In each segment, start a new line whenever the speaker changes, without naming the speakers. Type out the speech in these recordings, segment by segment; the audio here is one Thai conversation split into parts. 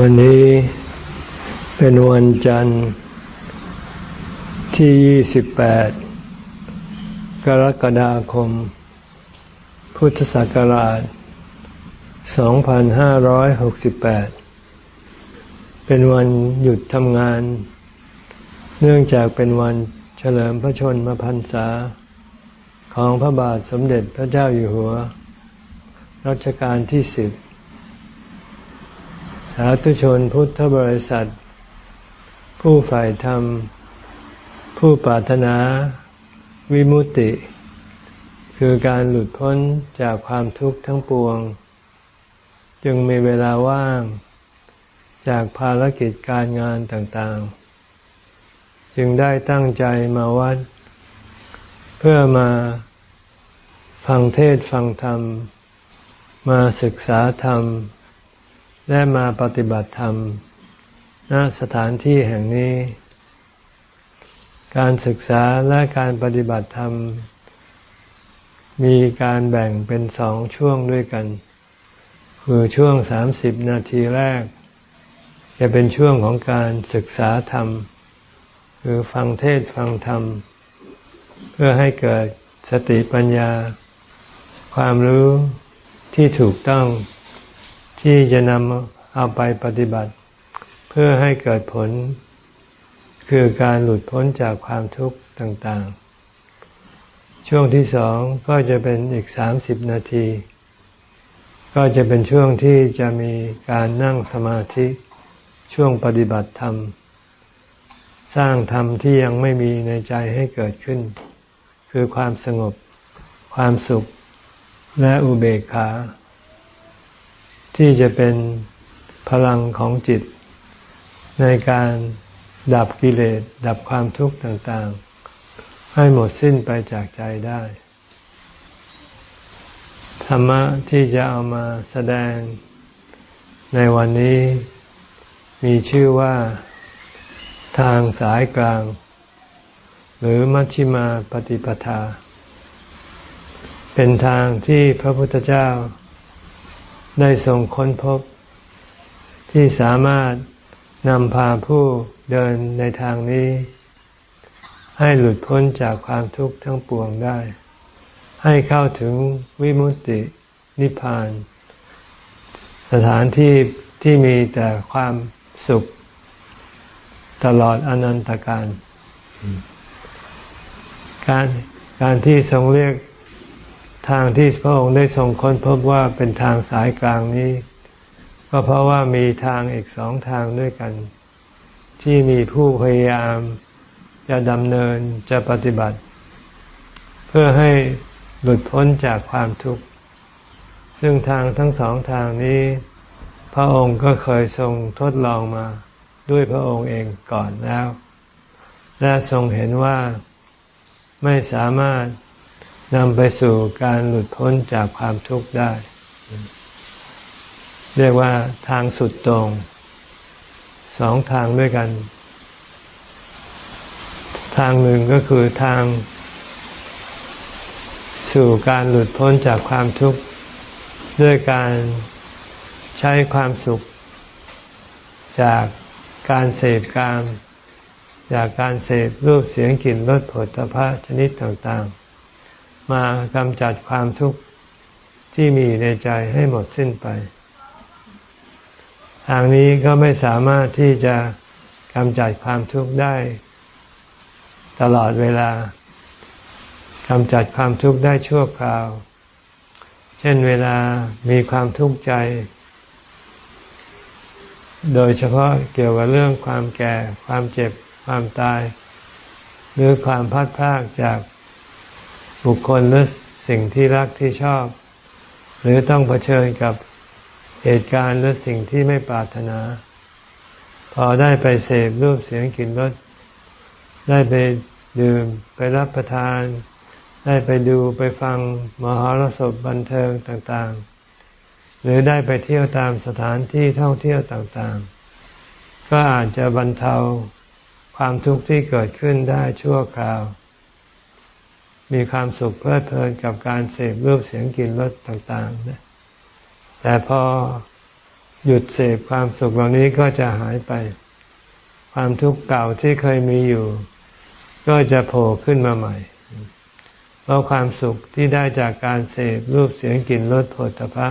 วันนี้เป็นวันจันทร์ที่ 28 กรกฎาคม พุทธศักราช 2568 เป็นวันหยุดทำงาน เนื่องจากเป็นวันเฉลิมพระชนมพรรษา ของพระบาทสมเด็จพระเจ้าอยู่หัว รัชกาลที่สิบ สาธุชนพุทธบริษัท ผู้ฝ่ายธรรม ผู้ปรารถนา วิมุตติ คือการหลุดพ้นจากความทุกข์ทั้งปวง จึงมีเวลาว่าง จากภารกิจการงานต่างๆ จึงได้ตั้งใจมาวัด เพื่อมาฟังเทศฟังธรรม มาศึกษาธรรม และมาปฏิบัติธรรมณสถานที่แห่งนี้ การศึกษาและการปฏิบัติธรรม มีการแบ่งเป็นสองช่วงด้วยกัน คือช่วงสามสิบนาทีแรก จะเป็นช่วงของการศึกษาธรรม คือฟังเทศฟังธรรม เพื่อให้เกิดสติปัญญา ความรู้ที่ถูกต้อง ที่จะนำเอาไปปฏิบัติ เพื่อให้เกิดผล คือการหลุดพ้นจากความทุกข์ต่างๆ ช่วงที่สองก็จะเป็นอีกสามสิบนาที ก็จะเป็นช่วงที่จะมีการนั่งสมาธิช่วงปฏิบัติธรรม สร้างธรรมที่ยังไม่มีในใจให้เกิดขึ้น คือความสงบ ความสุขและอุเบกขา ที่จะเป็นพลังของจิต ในการดับกิเลส ดับความทุกข์ต่างๆ ให้หมดสิ้นไปจากใจได้ ธรรมะที่จะเอามาแสดงในวันนี้มีชื่อว่าทางสายกลาง หรือมัชฌิมาปฏิปทา เป็นทางที่พระพุทธเจ้า ได้ทรงค้นพบ ที่สามารถนำพาผู้เดินในทางนี้ ให้หลุดพ้นจากความทุกข์ทั้งปวงได้ ให้เข้าถึงวิมุตตินิพพาน สถานที่ที่มีแต่ความสุข ตลอดอนันตการ การการที่ทรงเรียก ทางที่พระองค์ได้ทรงค้นพบว่าเป็นทางสายกลางนี้ ก็เพราะว่ามีทางอีกสองทางด้วยกัน ที่มีผู้พยายามจะดำเนินจะปฏิบัติ เพื่อให้หลุดพ้นจากความทุกข์ ซึ่งทางทั้งสองทางนี้ พระองค์ก็เคยทรงทดลองมาด้วยพระองค์เองก่อนแล้ว และทรงเห็นว่าไม่สามารถ นำไปสู่การหลุดพ้นจากความทุกข์ได้ เรียกว่าทางสุดตรง สองทางด้วยกัน ทางหนึ่งก็คือทาง สู่การหลุดพ้นจากความทุกข์ ด้วยการใช้ความสุข จากการเสพกามจากการเสพรูปเสียงกลิ่นรสผลตภะชนิดต่างๆ มากำจัดความทุกข์ที่มีในใจให้หมดสิ้นไป ทางนี้ก็ไม่สามารถที่จะกำจัดความทุกข์ได้ ตลอดเวลากำจัดความทุกข์ได้ชั่วคราว เช่นเวลามีความทุกข์ใจ โดยเฉพาะเกี่ยวกับเรื่องความแก่ ความเจ็บ ความตาย หรือความพัดพากจาก บุคคลหรือสิ่งที่รักที่ชอบ หรือต้องเผชิญกับเหตุการณ์หรือสิ่งที่ไม่ปรารถนา พอได้ไปเสพรูปเสียงกลิ่นรสได้ไปดื่มไปรับประทาน ได้ไปดูไปฟังมหรสพบันเทิงต่างๆ หรือได้ไปเที่ยวตามสถานที่ท่องเที่ยวต่างๆ ก็อาจจะบรรเทาความทุกข์ที่เกิดขึ้นได้ชั่วคราว มีความสุขเพลิดเพลินกับการเสพรูปเสียงกลิ่นรสต่างๆนะแต่พอหยุดเสพความสุขเหล่านี้ก็จะหายไป ความทุกข์เก่าที่เคยมีอยู่ ก็จะโผล่ขึ้นมาใหม่ เพราะความสุขที่ได้จากการเสพรูปเสียงกลิ่นรสผลตภะ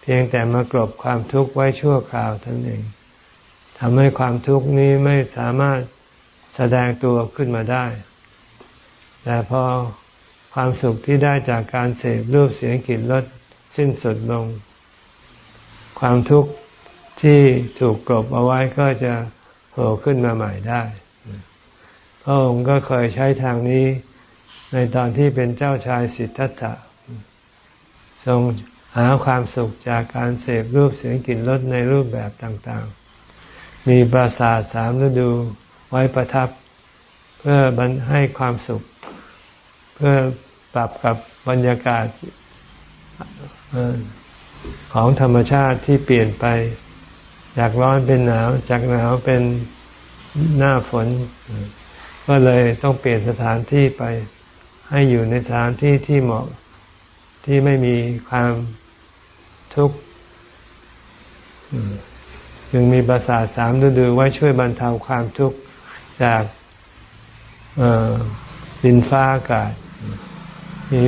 เพียงแต่มากรบความทุกข์ไว้ชั่วคราวท่านั้นเองทำให้ความทุกข์นี้ไม่สามารถแสดงตัวขึ้นมาได้ แต่พอความสุขที่ได้จากการเสพรูปเสียงกลิ่นรสสิ้นสุดลง ความทุกข์ที่ถูกกลบเอาไว้ก็จะโผล่ขึ้นมาใหม่ได้พระองค์ก็เคยใช้ทางนี้ในตอนที่เป็นเจ้าชายสิทธัตถะทรงหาความสุขจากการเสพรูปเสียงกลิ่นรสในรูปแบบต่างๆ มีปราสาทสามฤดูไว้ประทับ เพื่อบรรให้ความสุข เพื่อปรับกับบรรยากาศของธรรมชาติที่เปลี่ยนไป จากร้อนเป็นหนาว จากหนาวเป็นหน้าฝน ก็เลยต้องเปลี่ยนสถานที่ไป ให้อยู่ในสถานที่ที่เหมาะที่ไม่มีความทุกข์จึงมีประสาทสามฤดูไว้ช่วยบรรเทาความทุกข์จากดินฟ้าอากาศ มี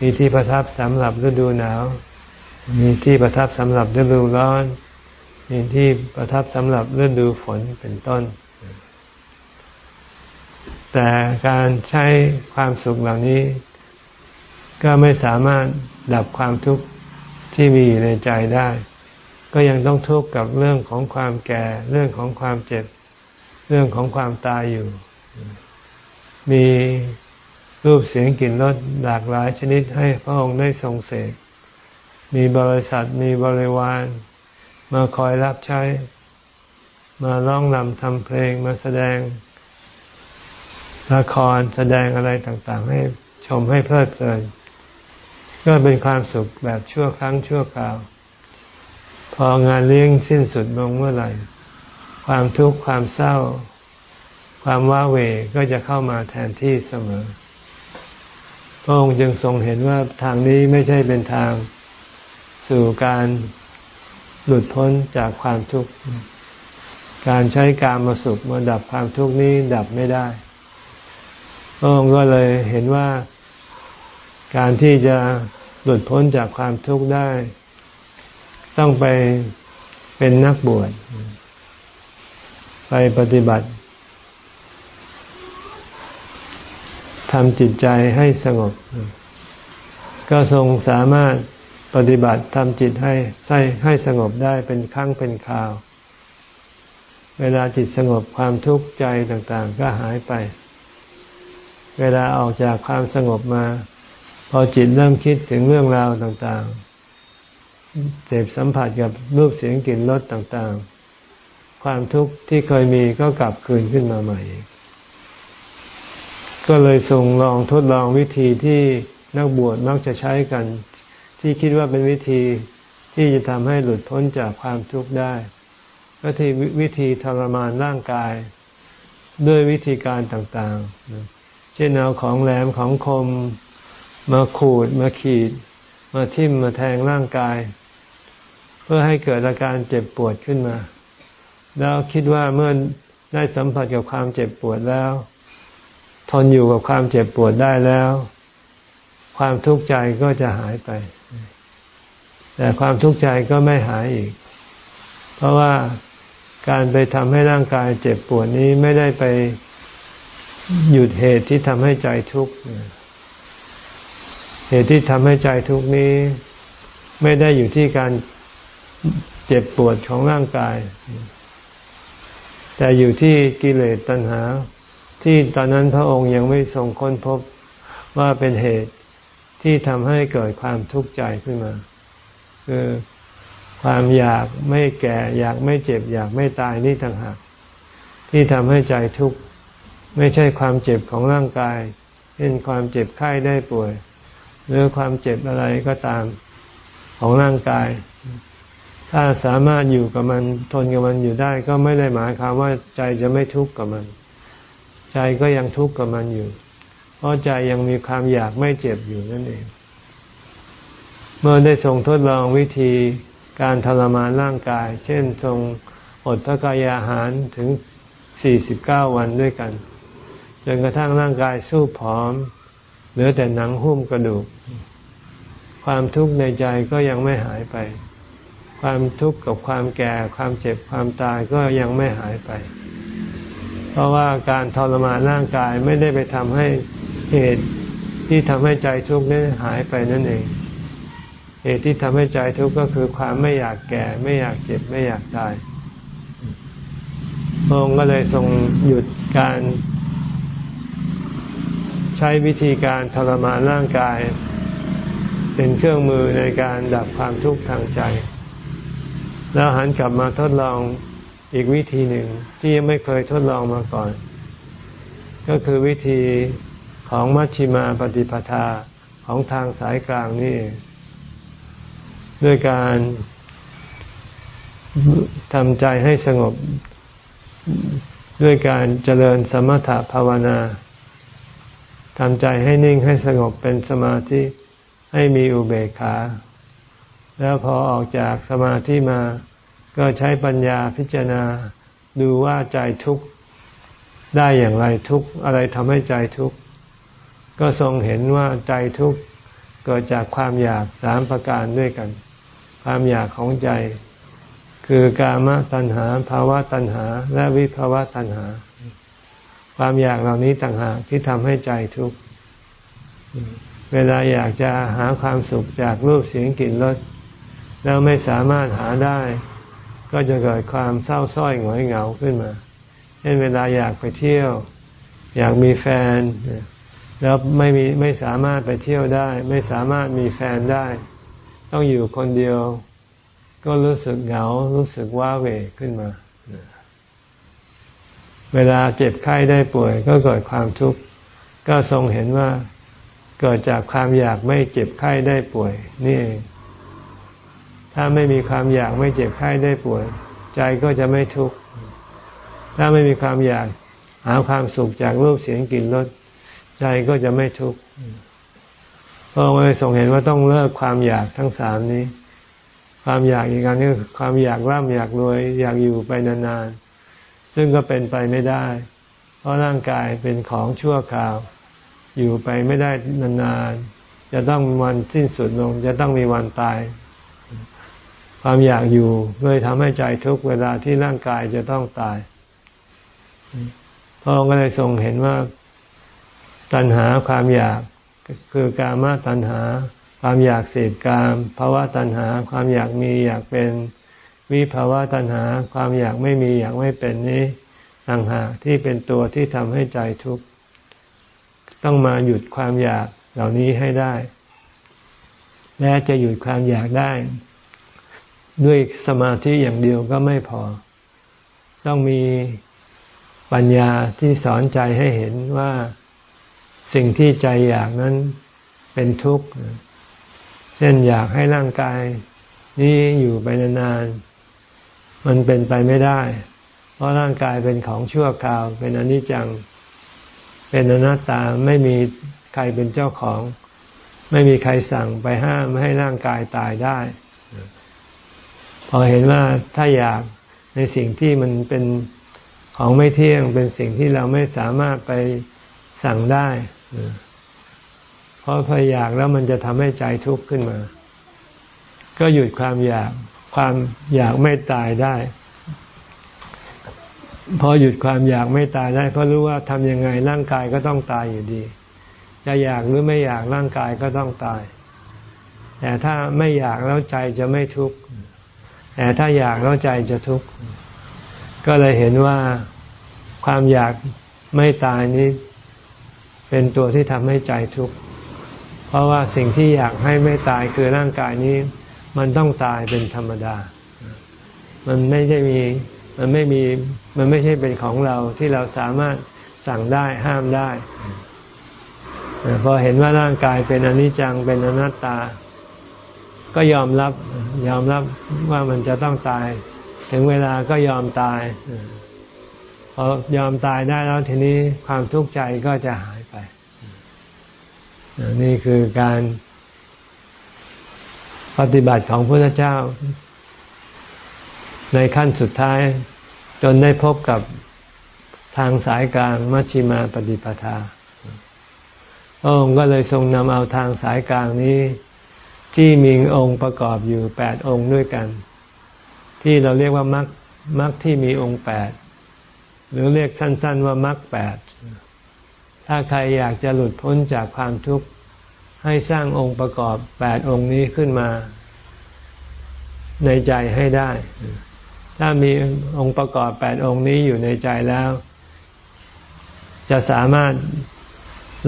มีที่ประทับสำหรับฤดูหนาว มีที่ประทับสำหรับฤดูร้อน มีที่ประทับสำหรับฤดูฝนเป็นต้น แต่การใช้ความสุขเหล่านี้ ก็ไม่สามารถดับความทุกข์ที่มีอยู่ในใจได้ ก็ยังต้องทุกข์กับเรื่องของความแก่ เรื่องของความเจ็บ เรื่องของความตายอยู่ มี รูปเสียงกลิ่นรสหลากหลายชนิดให้พระองค์ได้ทรงเสกมีบริษัทมีบริวาร มาคอยรับใช้ มาร้องนำทำเพลงมาแสดงละครแสดงอะไรต่างๆ ให้ชมให้เพลิดเพลินก็เป็นความสุขแบบชั่วครั้งชั่วคราว พองานเลี้ยงสิ้นสุดลงเมื่อไหร่ ความทุกข์ความเศร้า ความว้าเหวก็จะเข้ามาแทนที่เสมอ พระองค์จึงทรงเห็นว่าทางนี้ไม่ใช่เป็นทางสู่การหลุดพ้นจากความทุกข์ การใช้การมาสุขมาดับความทุกข์นี้ดับไม่ได้ พระองค์ก็เลยเห็นว่าการที่จะหลุดพ้นจากความทุกข์ได้ ต้องไปเป็นนักบวชไปปฏิบัติ ทำจิตใจให้สงบ ก็ทรงสามารถปฏิบัติทำจิตให้ใให้สงบได้เป็นครั้งเป็นคราว เวลาจิตสงบความทุกข์ใจต่างๆ ก็หายไป เวลาออกจากความสงบมา พอจิตเริ่มคิดถึงเรื่องราวต่างๆเสพสัมผัสกับรูปเสียงกลิ่นรสต่างๆ ความทุกข์ที่เคยมีก็กลับคืนขึ้นมาใหม่ก็ ก็เลยส่งลองทดลองวิธีที่นักบวชมักจะใช้กัน ที่คิดว่าเป็นวิธีที่จะทำให้หลุดพ้นจากความทุกข์ได้ก็ที่วิธีทรมานร่างกาย ด้วยวิธีการต่างๆ เช่นเอาของแหลมของคม มาขูดมาขีด มาทิ่มมาแทงร่างกาย เพื่อให้เกิดอาการเจ็บปวดขึ้นมา แล้วคิดว่าเมื่อได้สัมผัสกับความเจ็บปวดแล้ว ทนอยู่กับความเจ็บปวดได้แล้ว ความทุกข์ใจก็จะหายไป แต่ความทุกข์ใจก็ไม่หายอีก เพราะว่าการไปทำให้ร่างกายเจ็บปวดนี้ไม่ได้ไปหยุดเหตุที่ทำให้ใจทุกข์เหตุที่ทำให้ใจทุกข์นี้ ไม่ได้อยู่ที่การเจ็บปวดของร่างกาย แต่อยู่ที่กิเลสตัณหา ที่ตอนนั้นพระองค์ยังไม่ทรงค้นพบว่าเป็นเหตุที่ทำให้เกิดความทุกข์ใจขึ้นมา คือความอยากไม่แก่ อยากไม่เจ็บ อยากไม่ตายนี่ต่างหากที่ทำให้ใจทุกข์ไม่ใช่ความเจ็บของร่างกายเช่นความเจ็บไข้ได้ป่วย หรือความเจ็บอะไรก็ตามของร่างกาย ถ้าสามารถอยู่กับมันทนกับมันอยู่ได้ ก็ไม่ได้หมายความว่าใจจะไม่ทุกข์กับมัน ใจก็ยังทุกข์กับมันอยู่ เพราะใจยังมีความอยากไม่เจ็บอยู่นั่นเอง เมื่อได้ทรงทดลองวิธีการทรมานร่างกาย เช่นทรงอดพระกายอาหารถึง 49 วันด้วยกัน จนกระทั่งร่างกายสู้ผอม เหลือแต่หนังหุ้มกระดูก ความทุกข์ในใจก็ยังไม่หายไป ความทุกข์กับความแก่ ความเจ็บ ความตายก็ยังไม่หายไป เพราะว่าการทรมานร่างกายไม่ได้ไปทำให้เหตุที่ทำให้ใจทุกข์นี้นหายไปนั่นเอง เหตุที่ทำให้ใจทุกข์ก็คือความไม่อยากแก่ ไม่อยากเจ็บไม่อยากตายพระองค์ก็เลยทรงหยุดการใช้วิธีการทรมานร่างกาย เป็นเครื่องมือในการดับความทุกข์ทางใจ แล้วหันกลับมาทดลอง อีกวิธีหนึ่งที่ยังไม่เคยทดลองมาก่อน ก็คือวิธีของมัชชิมาปฏิปทาของทางสายกลางนี่ ด้วยการทำใจให้สงบ ด้วยการเจริญสมถภาวนาทำใจให้นิ่งให้สงบเป็นสมาธิให้มีอุเบกขา แล้วพอออกจากสมาธิมา ก็ใช้ปัญญาพิจารณาดูว่าใจทุกข์ได้อย่างไรทุกข์อะไรทำให้ใจทุกข์ก็ทรงเห็นว่าใจทุกข์เกิดจากความอยากสามประการด้วยกัน ความอยากของใจ คือกามตัณหาภาวะตัณหา และวิภาวะตัณหา ความอยากเหล่านี้ต่างหากที่ทำให้ใจทุกข์เวลาอยากจะหาความสุขจากรูปเสียงกลิ่นรสแล้วไม่สามารถหาได้ ก็จะเกิดความเศร้าส้อยหงอยเหงาขึ้นมาเช่นเวลาอยากไปเที่ยว อยากมีแฟน แล้วไม่มีไม่สามารถไปเที่ยวได้ ไม่สามารถมีแฟนได้ ต้องอยู่คนเดียว ก็รู้สึกเหงา รู้สึกว้าเหวขึ้นมา เวลาเจ็บไข้ได้ป่วย ก็เกิดความทุกข์ก็ทรงเห็นว่าเกิดจากความอยากไม่เจ็บไข้ได้ป่วย นี่ ถ้าไม่มีความอยากไม่เจ็บไข้ได้ป่วย ใจก็จะไม่ทุกข์ ถ้าไม่มีความอยากหาความสุขจากรูปเสียงกลิ่นรสใจก็จะไม่ทุกข์พระองค์ทรงเห็นว่าต้องเลิกความอยากทั้งสามนี้ ความอยากอีกการนี้คือความอยากร่ำอยากรวยอยากอยู่ไปนานๆ ซึ่งก็เป็นไปไม่ได้ เพราะร่างกายเป็นของชั่วคราว อยู่ไปไม่ได้นานๆ จะต้องวันสิ้นสุดลง จะต้องมีวันตาย ความอยากอยู่เลยทำให้ใจทุกเวลาที่ร่างกายจะต้องตายพระองค์ก็เลยทรงเห็นว่าตัณหาความอยากคือกามตัณหา ความอยากเสพกามภาวะตัณหา ความอยากมีอยากเป็นวิภาวะตัณหา ความอยากไม่มีอยากไม่เป็นนี้ต่างหากที่เป็นตัวที่ทำให้ใจทุกข์ต้องมาหยุดความอยากเหล่านี้ให้ได้ และจะหยุดความอยากได้ ด้วยสมาธิอย่างเดียวก็ไม่พอ ต้องมีปัญญาที่สอนใจให้เห็นว่าสิ่งที่ใจอยากนั้นเป็นทุกข์ เช่นอยากให้ร่างกายนี้อยู่ไปนานๆ มันเป็นไปไม่ได้ เพราะร่างกายเป็นของชั่วคราว เป็นอนิจจัง เป็นอนัตตา ไม่มีใครเป็นเจ้าของ ไม่มีใครสั่งไปห้ามไม่ให้ร่างกายตายได้ พอเห็นว่าถ้าอยากในสิ่งที่มันเป็นของไม่เที่ยงเป็นสิ่งที่เราไม่สามารถไปสั่งได้ เพราะพออยากแล้วมันจะทำให้ใจทุกข์ขึ้นมา ก็หยุดความอยากความอยากไม่ตายได้ พอหยุดความอยากไม่ตายได้ เพราะรู้ว่าทำยังไงร่างกายก็ต้องตายอยู่ดี จะอยากหรือไม่อยากร่างกายก็ต้องตาย แต่ถ้าไม่อยากแล้วใจจะไม่ทุกข์ แต่ถ้าอยากแล้วใจจะทุกข์ก็เลยเห็นว่าความอยากไม่ตายนี้ เป็นตัวที่ทำให้ใจทุกข์เพราะว่าสิ่งที่อยากให้ไม่ตายคือร่างกายนี้ มันต้องตายเป็นธรรมดา มันไม่ใช่มีมันไม่มีมันไม่ใช่เป็นของเราที่เราสามารถสั่งได้ห้ามได้พอเห็นว่าร่างกายเป็นอนิจจังเป็นอนัตตา ก็ยอมรับยอมรับว่ามันจะต้องตาย ถึงเวลาก็ยอมตายพอยอมตายได้แล้วทีนี้ความทุกข์ใจก็จะหายไป นี่คือการปฏิบัติของพระพุทธเจ้า ในขั้นสุดท้าย จนได้พบกับทางสายกลางมัชชิมาปฏิปทาพระองค์ก็เลยทรงนำเอาทางสายกลางนี้ ที่มีองค์ประกอบอยู่แปดองค์ด้วยกัน ที่เราเรียกว่ามรรคมรรคที่มีองค์แปดหรือเรียกสั้น ๆว่ามรรคแปดถ้าใครอยากจะหลุดพ้นจากความทุกข์ให้สร้างองค์ประกอบแปดองค์นี้ขึ้นมา ในใจให้ได้ ถ้ามีองค์ประกอบแปดองค์นี้อยู่ในใจแล้ว จะสามารถ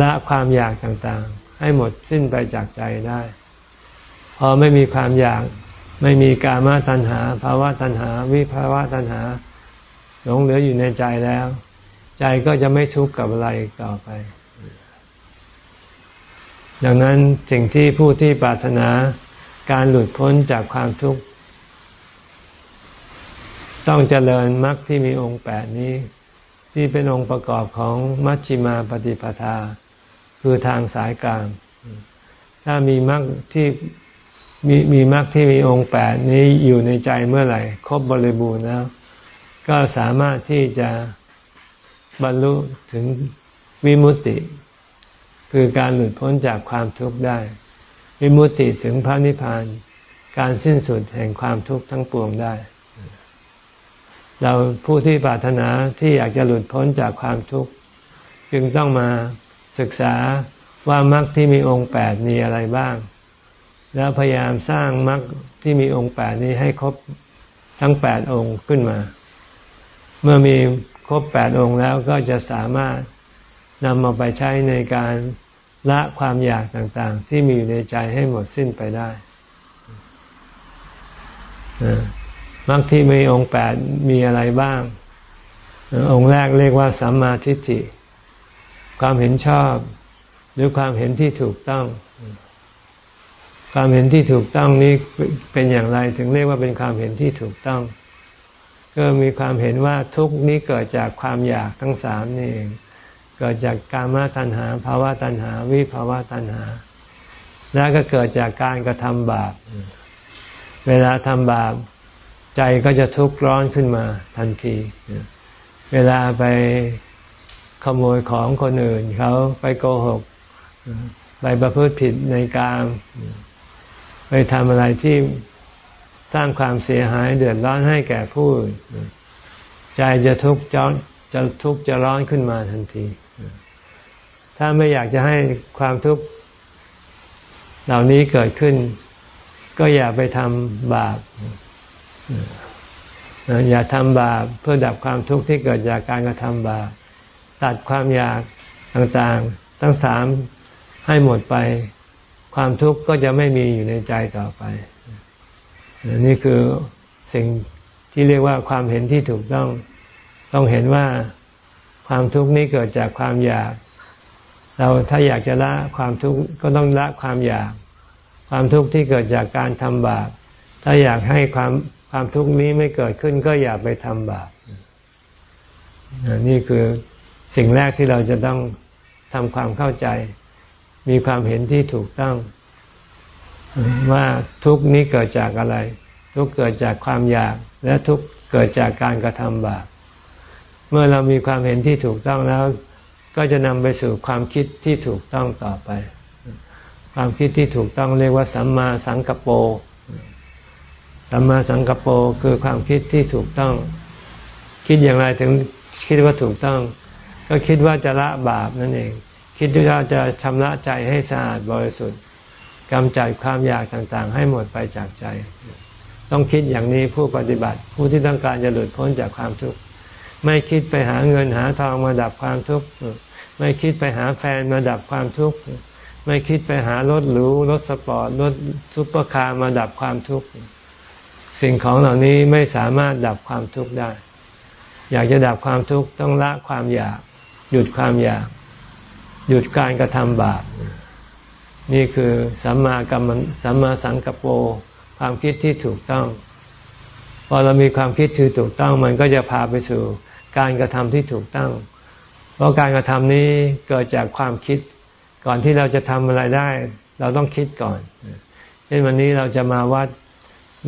ละความอยากต่างๆ ให้หมดสิ้นไปจากใจได้ พอไม่มีความอยาก ไม่มีกามาตัณหาภาวะตัณหา วิภาวะตัณหา หลงเหลืออยู่ในใจแล้ว ใจก็จะไม่ทุกข์กับอะไรต่อไป ดังนั้นสิ่งที่ผู้ที่ปรารถนาการหลุดพ้นจากความทุกข์ต้องเจริญมรรคที่มีองค์แปดนี้ ที่เป็นองค์ประกอบของมัชฌิมาปฏิปทา คือทางสายกลาง ถ้ามีมรรคที่ มีมีมรรคที่มีองค์แปดนี้อยู่ในใจเมื่อไหร่ ครบบริบูรณ์แล้ว ก็สามารถที่จะบรรลุถึงวิมุตติ คือการหลุดพ้นจากความทุกข์ได้ วิมุตติถึงพระนิพพาน การสิ้นสุดแห่งความทุกข์ทั้งปวงได้ เราผู้ที่ปรารถนาที่อยากจะหลุดพ้นจากความทุกข์ จึงต้องมาศึกษาว่ามรรคที่มีองค์แปดมีอะไรบ้าง แล้วพยายามสร้างมรรคที่มีองค์แปดนี้ให้ครบทั้งแปดองค์ขึ้นมา เมื่อมีครบแปดองค์แล้วก็จะสามารถนำมาไปใช้ในการละความอยากต่างๆ ที่มีอยู่ในใจให้หมดสิ้นไปได้มรรคที่มีองค์แปดมีอะไรบ้าง องค์แรกเรียกว่าสัมมาทิฏฐิ ความเห็นชอบ หรือความเห็นที่ถูกต้อง ความเห็นที่ถูกต้องนี้เป็นอย่างไรถึงเรียกว่าเป็นความเห็นที่ถูกต้อง ก็มีความเห็นว่าทุกนี้เกิดจากความอยากทั้งสามนี่เองเกิดจากกามตัณหาภาวะตัณหา วิภาวะตัณหา แล้วก็เกิดจากการกระทำบาป เวลาทำบาปใจก็จะทุกข์ร้อนขึ้นมาทันที เวลาไปขโมยของคนอื่นเขาไปโกหก ไปประพฤติผิดในการ ไปทำอะไรที่สร้างความเสียหายเดือดร้อนให้แก่ผู้ใจจะทุกข์จะจะทุกข์จะร้อนขึ้นมาทันที ถ้าไม่อยากจะให้ความทุกข์เหล่านี้เกิดขึ้น ก็อย่าไปทำบาปอย่าทำบาปเพื่อดับความทุกข์ที่เกิดจากการกระทำบาปตัดความอยากต่างๆ ทั้งสามให้หมดไป ความทุกข์ก็จะไม่มีอยู่ในใจต่อไป นี่คือสิ่งที่เรียกว่าความเห็นที่ถูกต้อง ต้องเห็นว่าความทุกข์นี้เกิดจากความอยาก เราถ้าอยากจะละความทุกข์ก็ต้องละความอยาก ความทุกข์ที่เกิดจากการทำบาป ถ้าอยากให้ความความทุกข์นี้ไม่เกิดขึ้นก็อย่าไปทำบาป นี่คือสิ่งแรกที่เราจะต้องทำความเข้าใจ มีความเห็นที่ถูกต้อง ว่าทุกนี้เกิดจากอะไร ทุกเกิดจากความอยาก และทุกเกิดจากการกระทำบาปเมื่อเรามีความเห็นที่ถูกต้องแล้ว ก็จะนำไปสู่ความคิดที่ถูกต้องต่อไป ความคิดที่ถูกต้องเรียกว่าสัมมาสังกปรสัมมาสังกปรคือความคิดที่ถูกต้อง คิดอย่างไรถึงคิดว่าถูกต้อง ก็คิดว่าจะละบาปนั่นเอง คิดว่าจะชำระใจให้สะอาดบริสุทธิ์กำจัดความอยากต่างๆ ให้หมดไปจากใจ ต้องคิดอย่างนี้ผู้ปฏิบัติ ผู้ที่ต้องการจะหลุดพ้นจากความทุกข์ไม่คิดไปหาเงินหาทองมาดับความทุกข์ไม่คิดไปหาแฟนมาดับความทุกข์ไม่คิดไปหารถหรูรถสปอร์ตรถซุปเปอร์คาร์มาดับความทุกข์สิ่งของเหล่านี้ไม่สามารถดับความทุกข์ได้ อยากจะดับความทุกข์ต้องละความอยาก หยุดความอยาก หยุดการกระทำบาป นี่คือสัมมากรรมสัมมาสังกัปโปความคิดที่ถูกต้อง พอเรามีความคิดที่ถูกต้องมันก็จะพาไปสู่การกระทำที่ถูกต้อง เพราะการกระทำนี้เกิดจากความคิด ก่อนที่เราจะทำอะไรได้ เราต้องคิดก่อนเช่นวันนี้เราจะมาวัด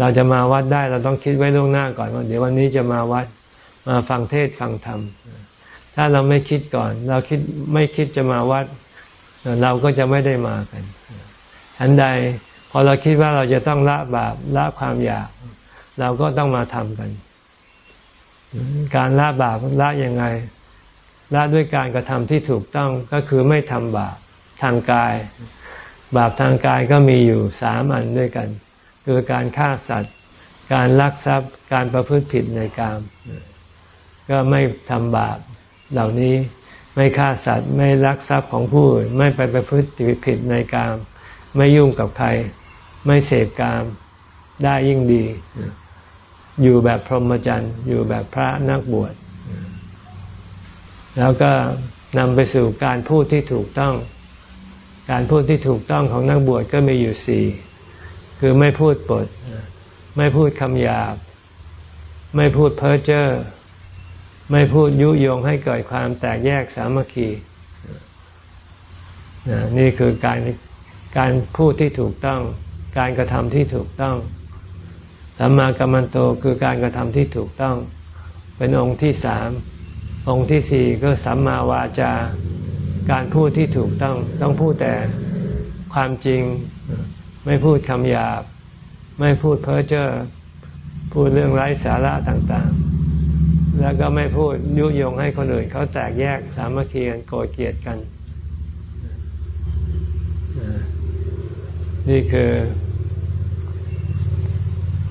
เราจะมาวัดได้ เราต้องคิดไว้ล่วงหน้าก่อนว่าเดี๋ยววันนี้จะมาวัดมาฟังเทศฟังธรรม ถ้าเราไม่คิดก่อน เราคิดไม่คิดจะมาวัด เราก็จะไม่ได้มากันทันใดพอเราคิดว่าเราจะต้องละบาปละความอยาก เราก็ต้องมาทำกัน การละบาปละยังไงละด้วยการกระทำที่ถูกต้องก็คือไม่ทำบาปทางกาย บาปทางกายก็มีอยู่สามอันด้วยกัน คือการฆ่าสัตว์ การลักทรัพย์การประพฤติผิดในกามก็ไม่ทำบาป เหล่านี้ไม่ฆ่าสัตว์ไม่ลักทรัพย์ของผู้อื่นไม่ไปประพฤติผิดในกาม ไม่ยุ่งกับใคร ไม่เสพกามได้ยิ่งดี อยู่แบบพรหมจรรย์อยู่แบบพระนักบวช แล้วก็นำไปสู่การพูดที่ถูกต้อง การพูดที่ถูกต้องของนักบวชก็มีอยู่สี่คือไม่พูดปด ไม่พูดคำหยาบ ไม่พูดเพ้อเจ้อ ไม่พูดยุยงให้เกิดความแตกแยกสามัคคีนี่คือการการพูดที่ถูกต้อง การกระทำที่ถูกต้องสัมมากัมมันโตคือการกระทำที่ถูกต้อง เป็นองค์ที่สามองค์ที่สี่ก็สัมมาวาจา การพูดที่ถูกต้อง ต้องพูดแต่ความจริง ไม่พูดคำหยาบ ไม่พูดเพ้อเจ้อพูดเรื่องไร้สาระต่างๆ แล้วก็ไม่พูดยุยงให้คนอื่นเขาแตกแยกสามัคคีกันโกรธเกลียดกัน นี่คือ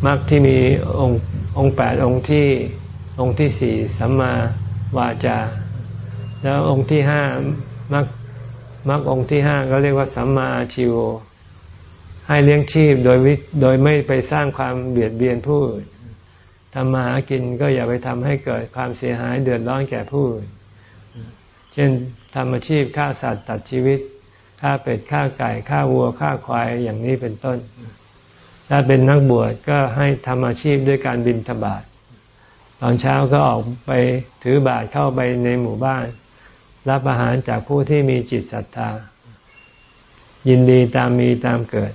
มรรคที่มีองค์องแปดองค์ที่องค์ที่สี่สัมมาวาจา แล้วองค์ที่ห้ามรรคมรรคองค์ที่ห้าก็เรียกว่าสัมมาชีวให้เลี้ยงชีพโดยวิโดยไม่ไปสร้างความเบียดเบียนผู้อื่น ทำมาหากินก็อย่าไปทำให้เกิดความเสียหายเดือดร้อนแก่ผู้อื่น เช่นทำอาชีพฆ่าสัตว์ตัดชีวิตฆ่าเป็ดฆ่าไก่ฆ่าวัวฆ่าควายอย่างนี้เป็นต้น ถ้าเป็นนักบวชก็ให้ทำอาชีพด้วยการบินธบาตตอนเช้าก็ออกไปถือบาตรเข้าไปในหมู่บ้าน รับอาหารจากผู้ที่มีจิตศรัทธา ยินดีตามมีตามเกิด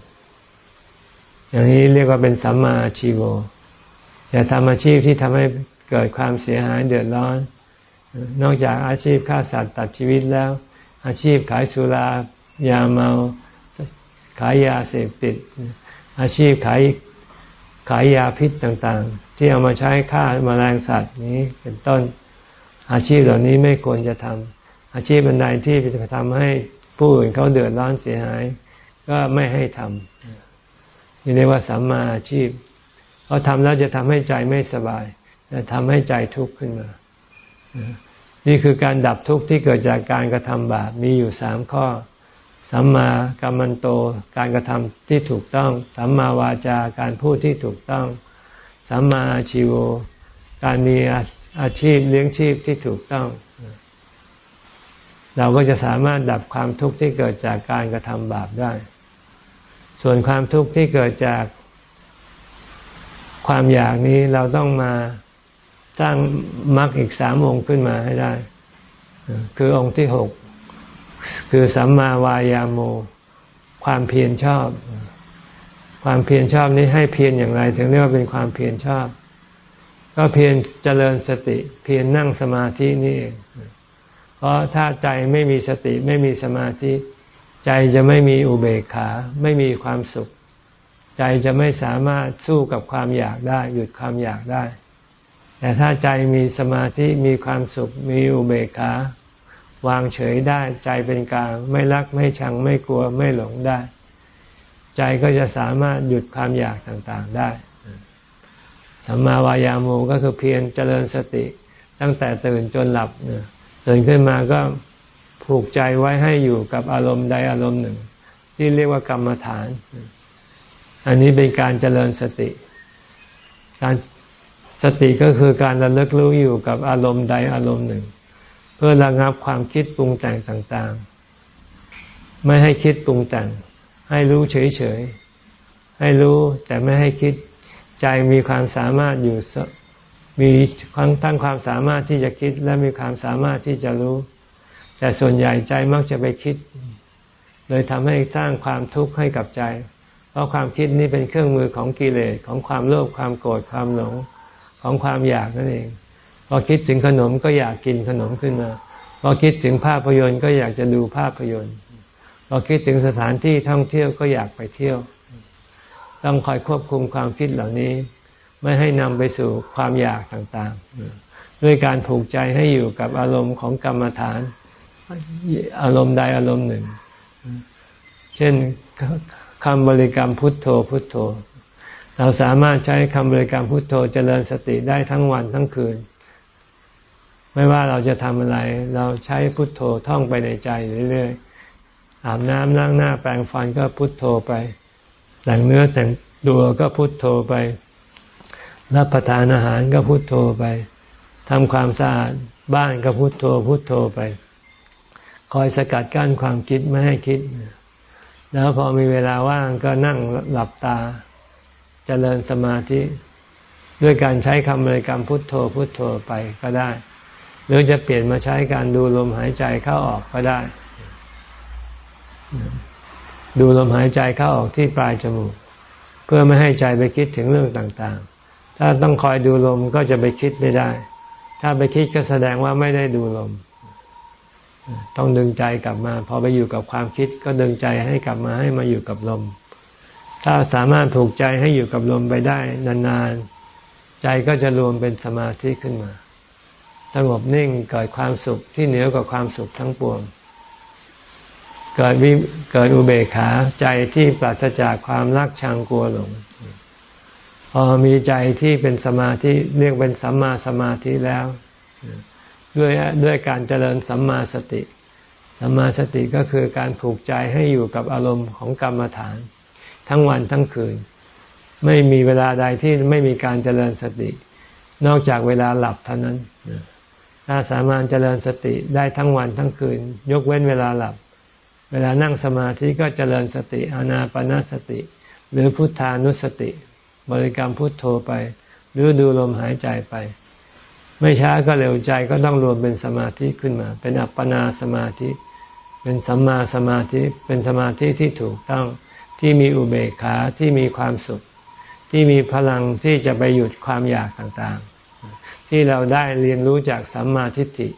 อย่างนี้เรียกว่าเป็นสัมมาชีโว อย่าทำอาชีพที่ทำให้เกิดความเสียหายเดือดร้อน นอกจากอาชีพฆ่าสัตว์ตัดชีวิตแล้ว อาชีพขายสุรายาเมา ขายยาเสพติด อาชีพขายขายยาพิษต่างๆ ที่เอามาใช้ฆ่ามาแมลงสัตว์นี้เป็นต้นอาชีพเหล่านี้ไม่ควรจะทำอาชีพบันไดที่จะทำให้ผู้อื่นเขาเดือดร้อนเสียหาย ก็ไม่ให้ทำนี่เรียกว่าสัมมาอาชีพ เพราะทำแล้วจะทำให้ใจไม่สบาย จะทำให้ใจทุกข์ขึ้นมา นี่คือการดับทุกข์ที่เกิดจากการกระทำบาปมีอยู่สามข้อ สัมมากัมมันโต การกระทำที่ถูกต้อง สัมมาวาจาการพูดที่ถูกต้อง สัมมาอาชีวการมีอาชีพเลี้ยงชีพที่ถูกต้อง เราก็จะสามารถดับความทุกข์ที่เกิดจากการกระทำบาปได้ ส่วนความทุกข์ที่เกิดจาก ความอยากนี้เราต้องมาสร้างมรรคอีกสามองค์ขึ้นมาให้ได้ คือองค์ที่หกคือสัมมาวายาโม ความเพียรชอบ ความเพียรชอบนี้ให้เพียรอย่างไร ถึงเรียกว่าเป็นความเพียรชอบ ก็เพียรเจริญสติ เพียรนั่งสมาธินี่เองเพราะถ้าใจไม่มีสติไม่มีสมาธิ ใจจะไม่มีอุเบกขา ไม่มีความสุข ใจจะไม่สามารถสู้กับความอยากได้ หยุดความอยากได้ แต่ถ้าใจมีสมาธิมีความสุขมีอุเบกขาวางเฉยได้ใจเป็นกลางไม่รักไม่ชังไม่กลัวไม่หลงได้ ใจก็จะสามารถหยุดความอยากต่างๆได้สัมมาวายาโมก็คือเพียรเจริญสติตั้งแต่ตื่นจนหลับตื่นขึ้นมาก็ผูกใจไว้ให้อยู่กับอารมณ์ใดอารมณ์หนึ่ง ที่เรียกว่ากรรมฐาน อันนี้เป็นการเจริญสติ การสติก็คือการระลึกรู้อยู่กับอารมณ์ใดอารมณ์หนึ่ง เพื่อระงับความคิดปรุงแต่งต่างๆ ไม่ให้คิดปรุงแต่ง ให้รู้เฉยๆ ให้รู้แต่ไม่ให้คิดใจมีความสามารถอยู่มีทั้งความสามารถที่จะคิดและมีความสามารถที่จะรู้ แต่ส่วนใหญ่ใจมักจะไปคิด เลยทำให้สร้างความทุกข์ให้กับใจ เพราะความคิดนี้เป็นเครื่องมือของกิเลสของความโลภความโกรธความหลงของความอยากนั่นเอง พอคิดถึงขนมก็อยากกินขนมขึ้นมา พอคิดถึงภาพยนตร์ก็อยากจะดูภาพยนตร์ พอคิดถึงสถานที่ท่องเที่ยวก็อยากไปเที่ยว ต้องคอยควบคุมความคิดเหล่านี้ ไม่ให้นำไปสู่ความอยากต่างๆ ด้วยการผูกใจให้อยู่กับอารมณ์ของกรรมฐาน อารมณ์ใดอารมณ์หนึ่ง เช่น คำบริกรรมพุทโธพุทโธ เราสามารถใช้คำบริกรรมพุทโธเจริญสติได้ทั้งวันทั้งคืน ไม่ว่าเราจะทำอะไร เราใช้พุทโธท่องไปในใจเรื่อยๆ อาบน้ำล้างหน้าแปรงฟันก็พุทโธไป แต่งเนื้อแต่งตัวก็พุทโธไป รับประทานอาหารก็พุทโธไปทำความสะอาดบ้านก็พุทโธพุทโธไป คอยสกัดกั้นความคิดไม่ให้คิด แล้วพอมีเวลาว่างก็นั่งหลับตาจเจริญสมาธิ ด้วยการใช้คำบริกรรมพุทโธพุทโธไปก็ได้ หรือจะเปลี่ยนมาใช้การดูลมหายใจเข้าออกก็ได้ ดูลมหายใจเข้าออกที่ปลายจมูก เพื่อไม่ให้ใจไปคิดถึงเรื่องต่างๆ ถ้าต้องคอยดูลมก็จะไปคิดไม่ได้ ถ้าไปคิดก็แสดงว่าไม่ได้ดูลม ต้องดึงใจกลับมา พอไปอยู่กับความคิด ก็ดึงใจให้กลับมาให้มาอยู่กับลม ถ้าสามารถถูกใจให้อยู่กับลมไปได้นานๆ ใจก็จะรวมเป็นสมาธิขึ้นมา สงบนิ่งเกิดความสุขที่เหนือกว่าความสุขทั้งปวง เกิดวิเกิดอุเบกขาใจที่ปราศจากความรักชังกลัวหลง พอมีใจที่เป็นสมาธิเรียกเป็นสัมมาสมาธิแล้ว ด้วยด้วยการเจริญสัมมาสติ สัมมาสติก็คือการผูกใจให้อยู่กับอารมณ์ของกรรมฐาน ทั้งวันทั้งคืน ไม่มีเวลาใดที่ไม่มีการเจริญสติ นอกจากเวลาหลับเท่านั้น ถ้าสามารถเจริญสติได้ทั้งวันทั้งคืน ยกเว้นเวลาหลับ เวลานั่งสมาธิก็เจริญสติอานาปนาสติ หรือพุทธานุสติ บริกรรมพุทโธไป หรือดูลมหายใจไป ไม่ช้าก็เร็วใจก็ต้องรวมเป็นสมาธิขึ้นมา เป็นอัปปนาสมาธิ เป็นสัมมาสมาธิ เป็นสมาธิที่ถูกต้องที่มีอุเบกขาที่มีความสุข ที่มีพลังที่จะไปหยุดความอยากต่างๆ ที่เราได้เรียนรู้จากสัมมาทิฏฐิ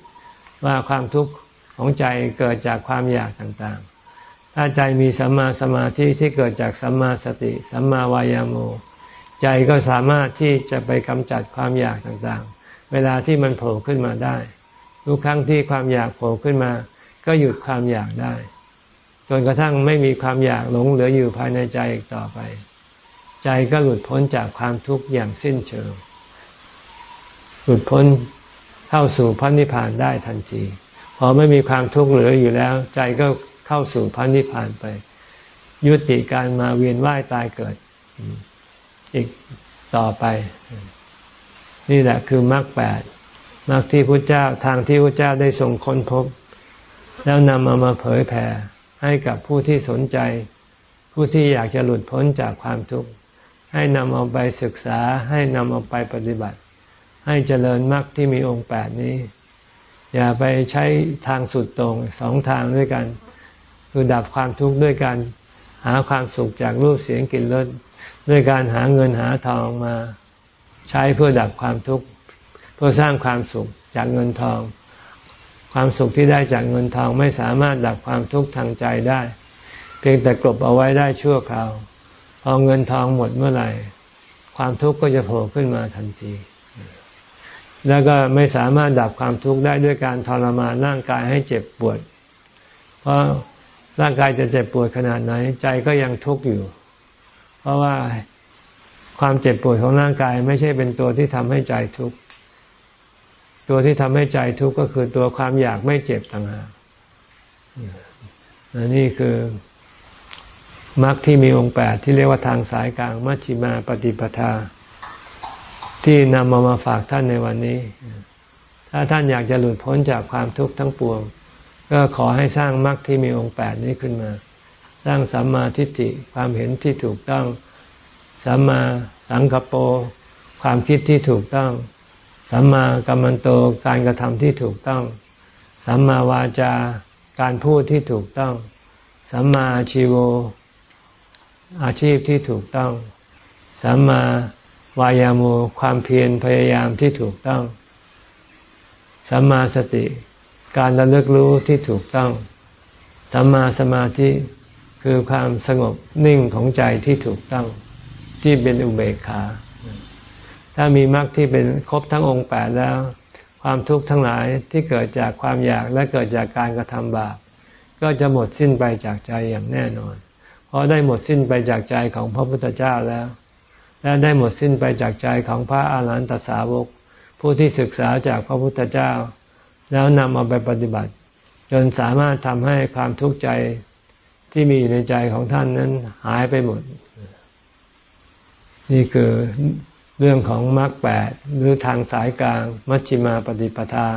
ว่าความทุกข์ของใจเกิดจากความอยากต่างๆ ถ้าใจมีสัมมาสมาธิที่เกิดจากสัมมาสติ สัมมาวายาโม ใจก็สามารถที่จะไปกำจัดความอยากต่างๆ เวลาที่มันโผล่ขึ้นมาได้ ทุกครั้งที่ความอยากโผล่ขึ้นมา ก็หยุดความอยากได้ จนกระทั่งไม่มีความอยากหลงเหลืออยู่ภายในใจอีกต่อไป ใจก็หลุดพ้นจากความทุกข์อย่างสิ้นเชิง หลุดพ้นเข้าสู่พระนิพพานได้ทันที พอไม่มีความทุกข์เหลืออยู่แล้ว ใจก็เข้าสู่พระนิพพานไป ยุติการมาเวียนว่ายตายเกิด อีกต่อไป นี่แหละคือมรรคแปดมรรคที่พระเจ้าทางที่พระเจ้าได้ทรงค้นพบ แล้วนำเอามาเผยแผ่ให้กับผู้ที่สนใจ ผู้ที่อยากจะหลุดพ้นจากความทุกข์ให้นำเอาไปศึกษาให้นำเอาไปปฏิบัติ ให้เจริญมรรคที่มีองค์แปดนี้ อย่าไปใช้ทางสุดตรงสองทางด้วยกัน คือดับความทุกข์ด้วยการหาความสุขจากรูปเสียงกลิ่นรสด้วยการหาเงินหาทองมา ใช้เพื่อดับความทุกข์เพื่อสร้างความสุขจากเงินทอง ความสุขที่ได้จากเงินทองไม่สามารถดับความทุกข์ทางใจได้ เพียงแต่กลบเอาไว้ได้ชั่วคราวพอเงินทองหมดเมื่อไหร่ ความทุกข์ก็จะโผล่ขึ้นมาทันที แล้วก็ไม่สามารถดับความทุกข์ได้ด้วยการทรมานร่างกายให้เจ็บปวด เพราะร่างกายจะเจ็บปวดขนาดไหนใจก็ยังทุกข์อยู่ เพราะว่า ความเจ็บปวดของร่างกายไม่ใช่เป็นตัวที่ทำให้ใจทุกข์ตัวที่ทำให้ใจทุกข์ก็คือตัวความอยากไม่เจ็บต่างหากนี่คือมรรคที่มีองค์แปดที่เรียกว่าทางสายกลางมัชฌิมาปฏิปทา ที่นำมามาฝากท่านในวันนี้ ถ้าท่านอยากจะหลุดพ้นจากความทุกข์ทั้งปวง ก็ขอให้สร้างมรรคที่มีองค์แปดนี้ขึ้นมา สร้างสัมมาทิฏฐิความเห็นที่ถูกต้อง สัมมาสังกปรความคิดที่ถูกต้อง สัมมากัมมันโตการกระทำที่ถูกต้อง สัมมาวาจาการพูดที่ถูกต้อง สัมมาชีโว อาชีพที่ถูกต้อง สัมมาวายามุความเพียรพยายามที่ถูกต้อง สัมมาสติ การระลึกรู้ที่ถูกต้อง สัมมาสมาธิคือความสงบนิ่งของใจที่ถูกต้อง ที่เป็นอุเบกขา ถ้ามีมรรคที่เป็นครบทั้งองค์แปดแล้ว ความทุกข์ทั้งหลายที่เกิดจากความอยากและเกิดจากการกระทำบาปก็จะหมดสิ้นไปจากใจอย่างแน่นอน เพราะได้หมดสิ้นไปจากใจของพระพุทธเจ้าแล้ว และได้หมดสิ้นไปจากใจของพระอาหารหันตสาวก ผู้ที่ศึกษาจากพระพุทธเจ้า แล้วนำเอาไปปฏิบัติ จนสามารถทำให้ความทุกข์ใจที่มีอยู่ในใจของท่านนั้นหายไปหมด นี่คือเรื่องของมรรคแปดหรือทางสายกลาง มัชฌิมาปฏิปทา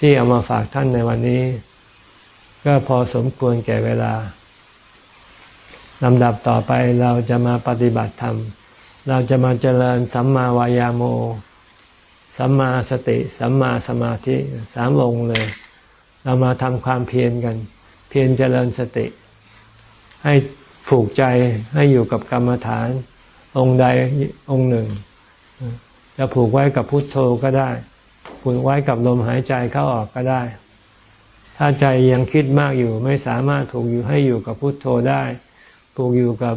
ที่เอามาฝากท่านในวันนี้ ก็พอสมควรแก่เวลาลำดับต่อไปเราจะมาปฏิบัติธรรม เราจะมาเจริญสัมมาวายาโม สัมมาสติ สัมมาสมาธิสามองค์เลย เรามาทำความเพียรกัน เพียรเจริญสติ ให้ผูกใจให้อยู่กับกรรมฐาน องค์ใดองค์หนึ่ง จะผูกไว้กับพุทโธก็ได้ ผูกไว้กับลมหายใจเข้าออกก็ได้ ถ้าใจยังคิดมากอยู่ไม่สามารถผูกอยู่ให้อยู่กับพุทโธได้ ผูกอยู่กับ